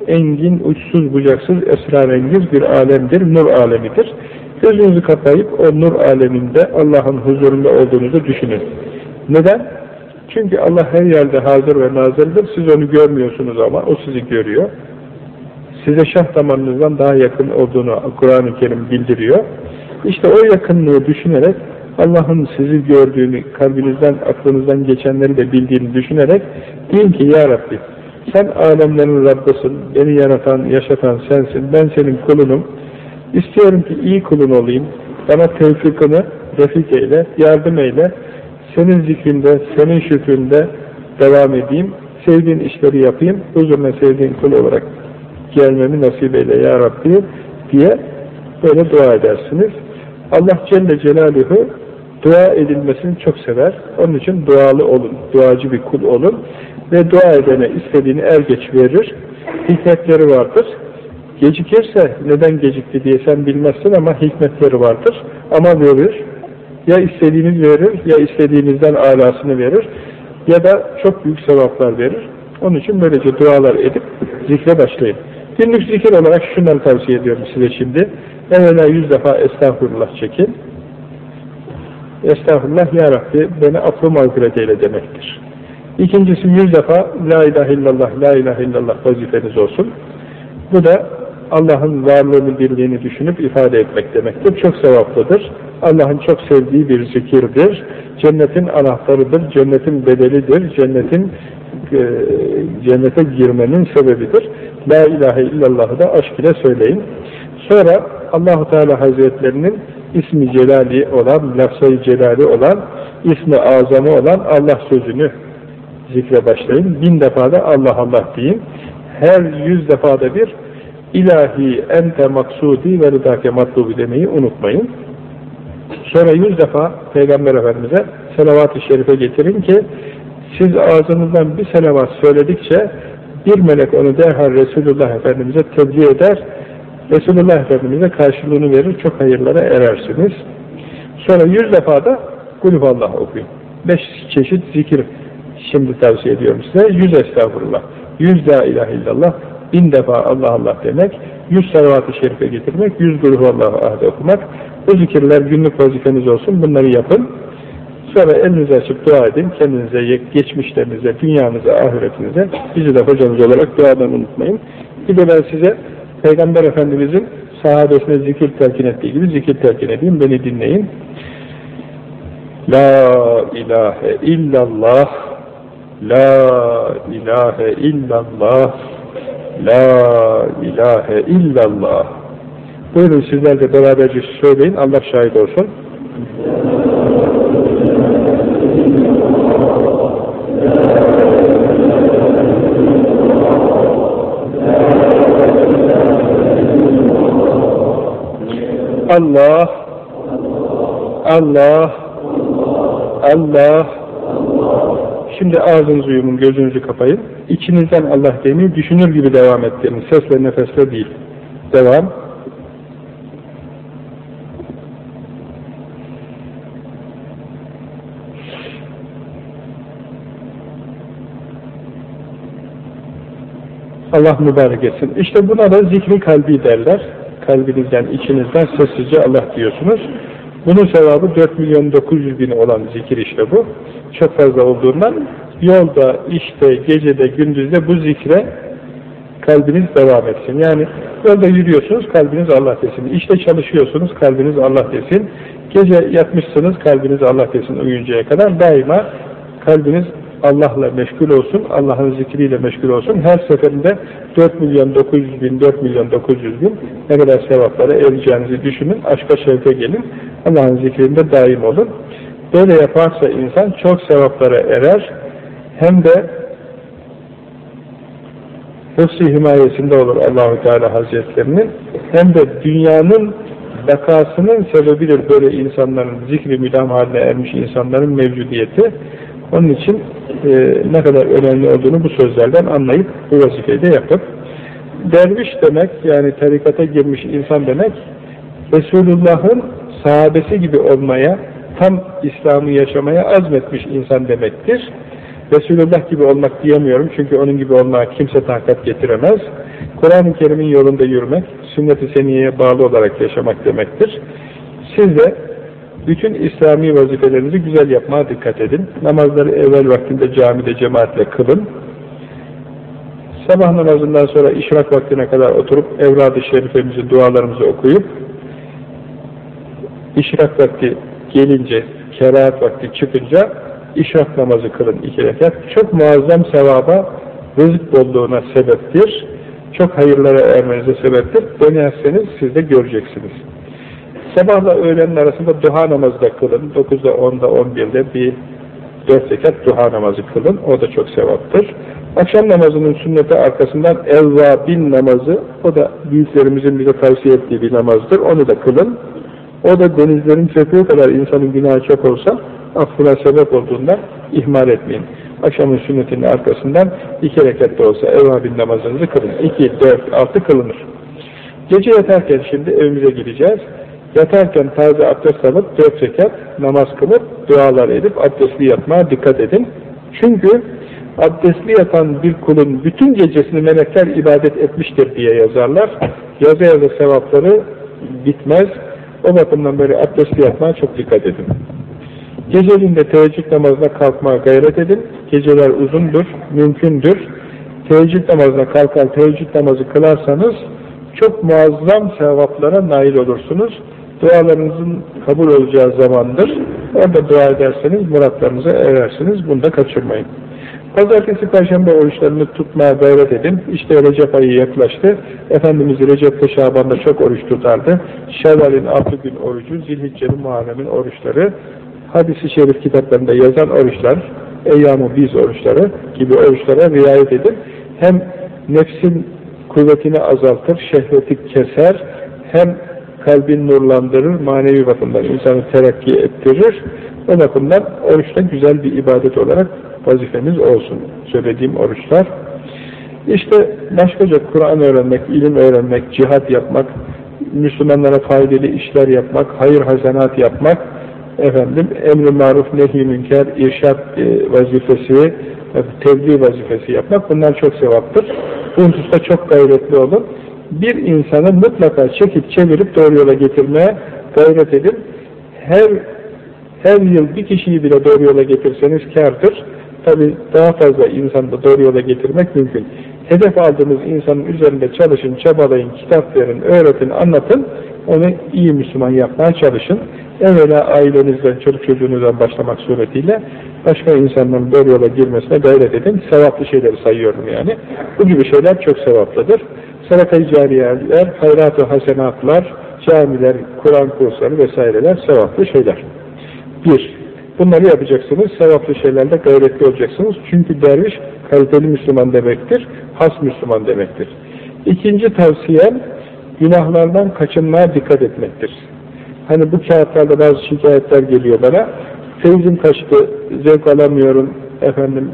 engin, uçsuz, bucaksız, esrarengiz bir alemdir, nur alemidir. Gözünüzü kapayıp o nur aleminde Allah'ın huzurunda olduğunuzu düşünün. Neden? Çünkü Allah her yerde hazır ve nazırdır. Siz onu görmüyorsunuz ama o sizi görüyor. Size şah damarınızdan daha yakın olduğunu Kur'an-ı Kerim bildiriyor. İşte o yakınlığı düşünerek Allah'ın sizi gördüğünü, kalbinizden, aklınızdan geçenleri de bildiğini düşünerek deyin ki Ya Rabbi sen alemlerin Rabbısın, beni yaratan, yaşatan sensin, ben senin kulunum. İstiyorum ki iyi kulun olayım, bana tevfikini refik eyle, yardım eyle, senin zikrinde, senin şükründe devam edeyim, sevdiğin işleri yapayım, huzuruna sevdiğin kul olarak gelmemi nasip eyle ya Rabbi diye böyle dua edersiniz. Allah Celle Celaluhu dua edilmesini çok sever. Onun için dualı olun, duacı bir kul olun ve dua edene istediğini er geç verir. Hikmetleri vardır. Gecikirse neden gecikti diye sen bilmezsin ama hikmetleri vardır. Ama verir. Ya istediğiniz verir ya istediğinizden alasını verir ya da çok büyük sevaplar verir. Onun için böylece dualar edip zikre başlayın. Günlük zikir olarak şunları tavsiye ediyorum size şimdi. Evvela yüz defa estağfurullah çekin. Estağfurullah ya Rabbi beni affı mağfiret eyle demektir. İkincisi yüz defa La ilahe illallah, La ilahe illallah vazifeniz olsun. Bu da Allah'ın varlığını, birliğini düşünüp ifade etmek demektir. Çok sevaplıdır. Allah'ın çok sevdiği bir zikirdir. Cennetin anahtarıdır, cennetin bedelidir, cennetin e, cennete girmenin sebebidir. La ilahe illallah'ı da aşk ile söyleyin. Sonra Allahu Teala Hazretlerinin ismi celali olan, lafzayı celali olan, ismi azamı olan Allah sözünü zikre başlayın. Bin defa da Allah Allah deyin. Her yüz defada bir ilahi ente maksudi ve rıdake matlubi demeyi unutmayın. Sonra yüz defa Peygamber Efendimiz'e selavat-ı şerife getirin ki siz ağzınızdan bir selavat söyledikçe bir melek onu derhal Resulullah Efendimiz'e tebliğ eder. Resulullah Efendimiz'e karşılığını verir. Çok hayırlara erersiniz. Sonra yüz defa da Kulüballah okuyun. Beş çeşit zikir şimdi tavsiye ediyorum size. Yüz estağfurullah. Yüz la ilahe illallah. Bin defa Allah Allah demek. Yüz salavat-ı şerife getirmek. Yüz Kulüballahu ahde okumak. Bu zikirler günlük vazifeniz olsun. Bunları yapın. Sonra elinizi açıp dua edin. Kendinize, geçmişlerinize, dünyanıza, ahiretinize. Bizi de hocamız olarak duadan unutmayın. Bir de ben size Peygamber Efendimizin sahabesine zikir telkin ettiği gibi zikir telkin edeyim. Beni dinleyin. La ilahe illallah La ilahe illallah La ilahe illallah Buyurun sizler de beraberce söyleyin. Allah şahit olsun. Allah Allah Allah Şimdi ağzınızı yumun, gözünüzü kapayın. İçinizden Allah demeyi düşünür gibi devam ettirin. Sesle nefesle değil. Devam. Allah mübarek etsin. İşte buna da zikri kalbi derler. Kalbinizden, içinizden sessizce Allah diyorsunuz. Bunun sevabı 4 milyon 900 bin olan zikir işte bu. Çok fazla olduğundan yolda, işte, gecede, gündüzde bu zikre kalbiniz devam etsin. Yani yolda yürüyorsunuz, kalbiniz Allah desin. İşte çalışıyorsunuz, kalbiniz Allah desin. Gece yatmışsınız, kalbiniz Allah desin uyuncaya kadar. Daima kalbiniz Allah'la meşgul olsun, Allah'ın zikriyle meşgul olsun. Her seferinde 4 milyon 900 bin, 4 milyon 900 bin ne kadar sevaplara ereceğinizi düşünün. Aşka şevke gelin. Allah'ın zikrinde daim olun. Böyle yaparsa insan çok sevaplara erer. Hem de hıfz himayesinde olur Allahu Teala Hazretlerinin. Hem de dünyanın bekasının sebebidir böyle insanların zikri müdam haline ermiş insanların mevcudiyeti. Onun için e, ne kadar önemli olduğunu bu sözlerden anlayıp bu vazifeyi de yapıp derviş demek yani tarikata girmiş insan demek Resulullah'ın sahabesi gibi olmaya tam İslam'ı yaşamaya azmetmiş insan demektir. Resulullah gibi olmak diyemiyorum çünkü onun gibi olmaya kimse takat getiremez. Kur'an-ı Kerim'in yolunda yürümek, sünnet-i seniyeye bağlı olarak yaşamak demektir. Siz de bütün İslami vazifelerinizi güzel yapmaya dikkat edin. Namazları evvel vaktinde camide cemaatle kılın. Sabah namazından sonra işrak vaktine kadar oturup evladı şerifemizi, dualarımızı okuyup işrak vakti gelince, kerahat vakti çıkınca işrak namazı kılın iki rekat. Çok muazzam sevaba, rızık bolluğuna sebeptir. Çok hayırlara ermenize sebeptir. Dönerseniz siz de göreceksiniz. Sabahla öğlenin arasında duha namazı da kılın. 9'da, 10'da, 11'de bir dört rekat duha namazı kılın. O da çok sevaptır. Akşam namazının sünneti arkasından evvabin namazı, o da büyüklerimizin bize tavsiye ettiği bir namazdır. Onu da kılın. O da denizlerin köpüğü kadar insanın günahı çok olsa affına sebep olduğundan ihmal etmeyin. Akşamın sünnetinin arkasından iki rekat da olsa evvabin namazınızı kılın. İki, dört, altı kılınır. Gece yatarken şimdi evimize gideceğiz. Yatarken taze abdest alıp dört rekat namaz kılıp dualar edip abdestli yatmaya dikkat edin. Çünkü abdestli yatan bir kulun bütün gecesini melekler ibadet etmiştir diye yazarlar. Yazı yazı sevapları bitmez. O bakımdan böyle abdestli yatmaya çok dikkat edin. Geceliğinde teheccüd namazına kalkmaya gayret edin. Geceler uzundur, mümkündür. Teheccüd namazına kalkar, teheccüd namazı kılarsanız çok muazzam sevaplara nail olursunuz. Dualarınızın kabul olacağı zamandır. Orada dua ederseniz muratlarınıza erersiniz. Bunu da kaçırmayın. Pazartesi, Perşembe oruçlarını tutmaya gayret edin. İşte Recep ayı yaklaştı. Efendimiz Recep'te Şaban'da çok oruç tutardı. Şevval'in altı gün orucu, Zilhicce'nin Muharrem'in oruçları, hadisi şerif kitaplarında yazan oruçlar, eyyam biz oruçları gibi oruçlara riayet edin. Hem nefsin kuvvetini azaltır, şehveti keser, hem kalbin nurlandırır, manevi bakımdan insanı terakki ettirir. O bakımdan oruçta güzel bir ibadet olarak vazifemiz olsun. Söylediğim oruçlar. İşte başkaca Kur'an öğrenmek, ilim öğrenmek, cihat yapmak, Müslümanlara faydalı işler yapmak, hayır hasenat yapmak, efendim emri maruf nehi münker, irşat e, vazifesi, tebliğ vazifesi yapmak bunlar çok sevaptır. Bu hususta çok gayretli olun. Bir insanı mutlaka çekip çevirip doğru yola getirmeye gayret edin. Her her yıl bir kişiyi bile doğru yola getirseniz kârdır. Tabi daha fazla insanı da doğru yola getirmek mümkün. Hedef aldığınız insanın üzerinde çalışın, çabalayın, kitap verin, öğretin, anlatın. Onu iyi Müslüman yapmaya çalışın. Evvela ailenizden, çocuk çocuğunuzdan başlamak suretiyle başka insanların doğru yola girmesine gayret edin. Sevaplı şeyleri sayıyorum yani. Bu gibi şeyler çok sevaplıdır. Sadaka-i cariyeler, hayrat-ı hasenatlar, camiler, Kur'an kursları vesaireler sevaplı şeyler. Bir, bunları yapacaksınız, sevaplı şeylerde gayretli olacaksınız. Çünkü derviş kaliteli Müslüman demektir, has Müslüman demektir. İkinci tavsiyem, günahlardan kaçınmaya dikkat etmektir. Hani bu kağıtlarda bazı şikayetler geliyor bana, feyzim kaçtı, zevk alamıyorum, efendim,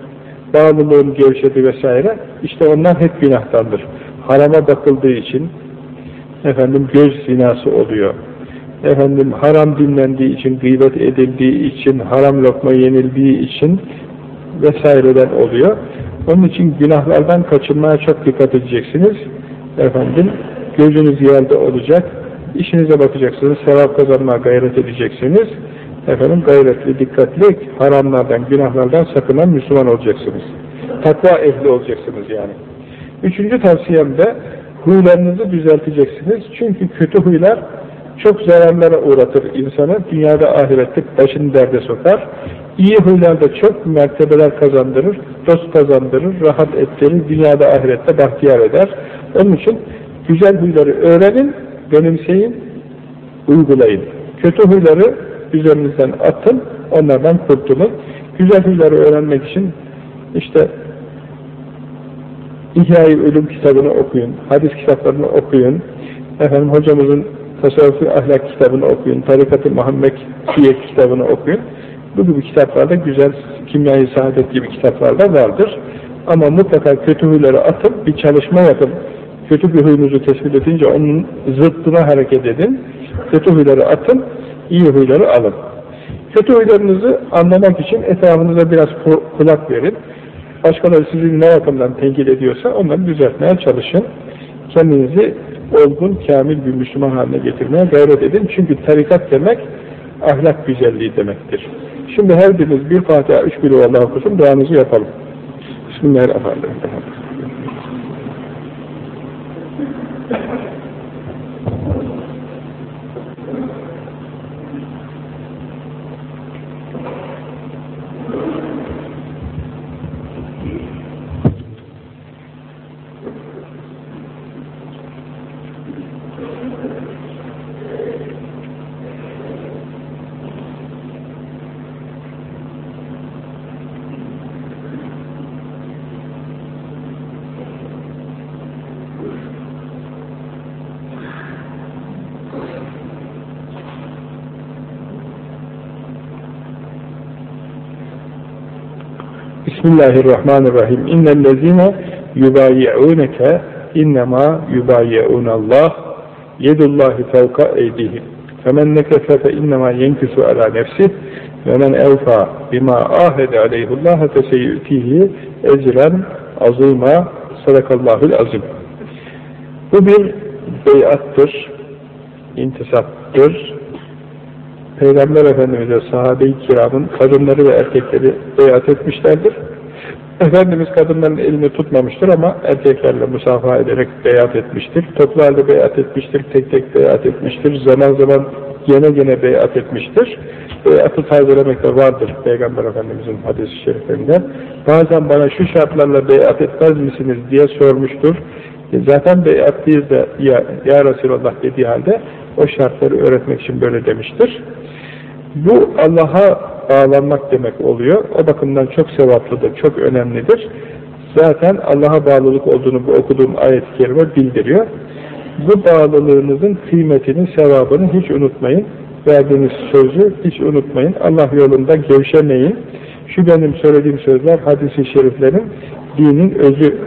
bağımlılığım gevşedi vesaire, işte onlar hep günahtandır. Harama bakıldığı için, efendim, göz zinası oluyor efendim haram dinlendiği için, gıybet edildiği için, haram lokma yenildiği için vesaireden oluyor. Onun için günahlardan kaçınmaya çok dikkat edeceksiniz. Efendim, gözünüz yerde olacak, işinize bakacaksınız, sevap kazanmaya gayret edeceksiniz. Efendim, gayretli, dikkatli, haramlardan, günahlardan sakınan Müslüman olacaksınız. Takva ehli olacaksınız yani. Üçüncü tavsiyem de huylarınızı düzelteceksiniz. Çünkü kötü huylar çok zararlara uğratır insanı. Dünyada ahirette başını derde sokar. İyi huylarda çok mertebeler kazandırır, dost kazandırır, rahat ettirir, dünyada ahirette bahtiyar eder. Onun için güzel huyları öğrenin, benimseyin, uygulayın. Kötü huyları üzerinizden atın, onlardan kurtulun. Güzel huyları öğrenmek için işte İhya-i Ölüm kitabını okuyun, hadis kitaplarını okuyun, efendim hocamızın tasavvufi ahlak kitabını okuyun, tarikat-ı Muhammed Fiyek kitabını okuyun. Bu gibi kitaplarda güzel kimyayı saadet gibi kitaplarda vardır. Ama mutlaka kötü huyları atıp bir çalışma yapın. Kötü bir huyunuzu tespit edince onun zıttına hareket edin. Kötü huyları atın, iyi huyları alın. Kötü huylarınızı anlamak için etrafınıza biraz kulak verin. Başkaları sizi ne bakımdan tenkil ediyorsa onları düzeltmeye çalışın. Kendinizi olgun, kamil bir Müslüman haline getirmeye gayret edin. Çünkü tarikat demek ahlak güzelliği demektir. Şimdi her biriniz bir Fatiha, üç bile Allah okusun, duanızı yapalım. Bismillahirrahmanirrahim. Bismillahirrahmanirrahim. İnnellezine yubayi'uneke innema yubayi'unallah yedullahi fevka eydihim. Femen nekefe fe innema yenkisu ala nefsih ve men evfa bima ahede aleyhullaha feseyyütihi ecren azima sadakallahul azim. Bu bir beyattır, intisaptır, Peygamber Efendimiz'e sahabe-i kiramın kadınları ve erkekleri beyat etmişlerdir. Efendimiz kadınların elini tutmamıştır ama erkeklerle musafaha ederek beyat etmiştir. Toplu halde beyat etmiştir, tek tek beyat etmiştir, zaman zaman gene gene beyat etmiştir. Beyatı tazelemekte vardır Peygamber Efendimiz'in hadis-i şeriflerinde. Bazen bana şu şartlarla beyat etmez misiniz diye sormuştur. Zaten beyatlıyız da ya, ya Resulallah dediği halde o şartları öğretmek için böyle demiştir. Bu Allah'a bağlanmak demek oluyor. O bakımdan çok sevaplıdır, çok önemlidir. Zaten Allah'a bağlılık olduğunu bu okuduğum ayet-i kerime bildiriyor. Bu bağlılığınızın kıymetini, sevabını hiç unutmayın. Verdiğiniz sözü hiç unutmayın. Allah yolunda gevşemeyin. Şu benim söylediğim sözler hadis-i şeriflerin dinin özü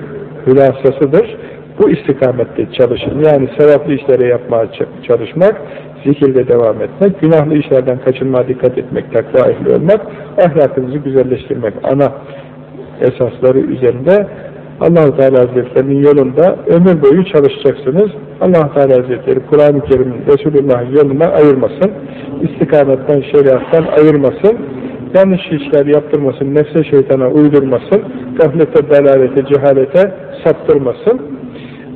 hülasasıdır. Bu istikamette çalışın. Yani sevaplı işlere yapmaya çalışmak, zikirde devam etmek, günahlı işlerden kaçınmaya dikkat etmek, takva ehli olmak, ahlakınızı güzelleştirmek ana esasları üzerinde allah Teala Hazretlerinin yolunda ömür boyu çalışacaksınız. allah Teala Hazretleri Kur'an-ı Kerim'in Resulullah'ın yoluna ayırmasın. istikametten, şeriattan ayırmasın. Yanlış işler yaptırmasın, nefse şeytana uydurmasın. Gaflete, dalalete, cehalete saptırmasın.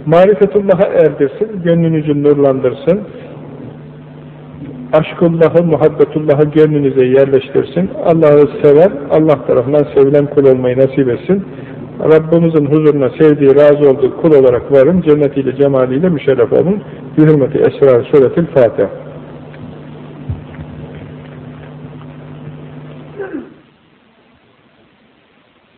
Marifetullah'a erdirsin, gönlünüzü nurlandırsın aşkullahı, muhabbetullahı gönlünüze yerleştirsin. Allah'ı seven, Allah tarafından sevilen kul olmayı nasip etsin. Rabbimizin huzuruna sevdiği, razı olduğu kul olarak varın. Cennetiyle, cemaliyle müşerref olun. Bir hürmeti Esrar Suretil Fatiha.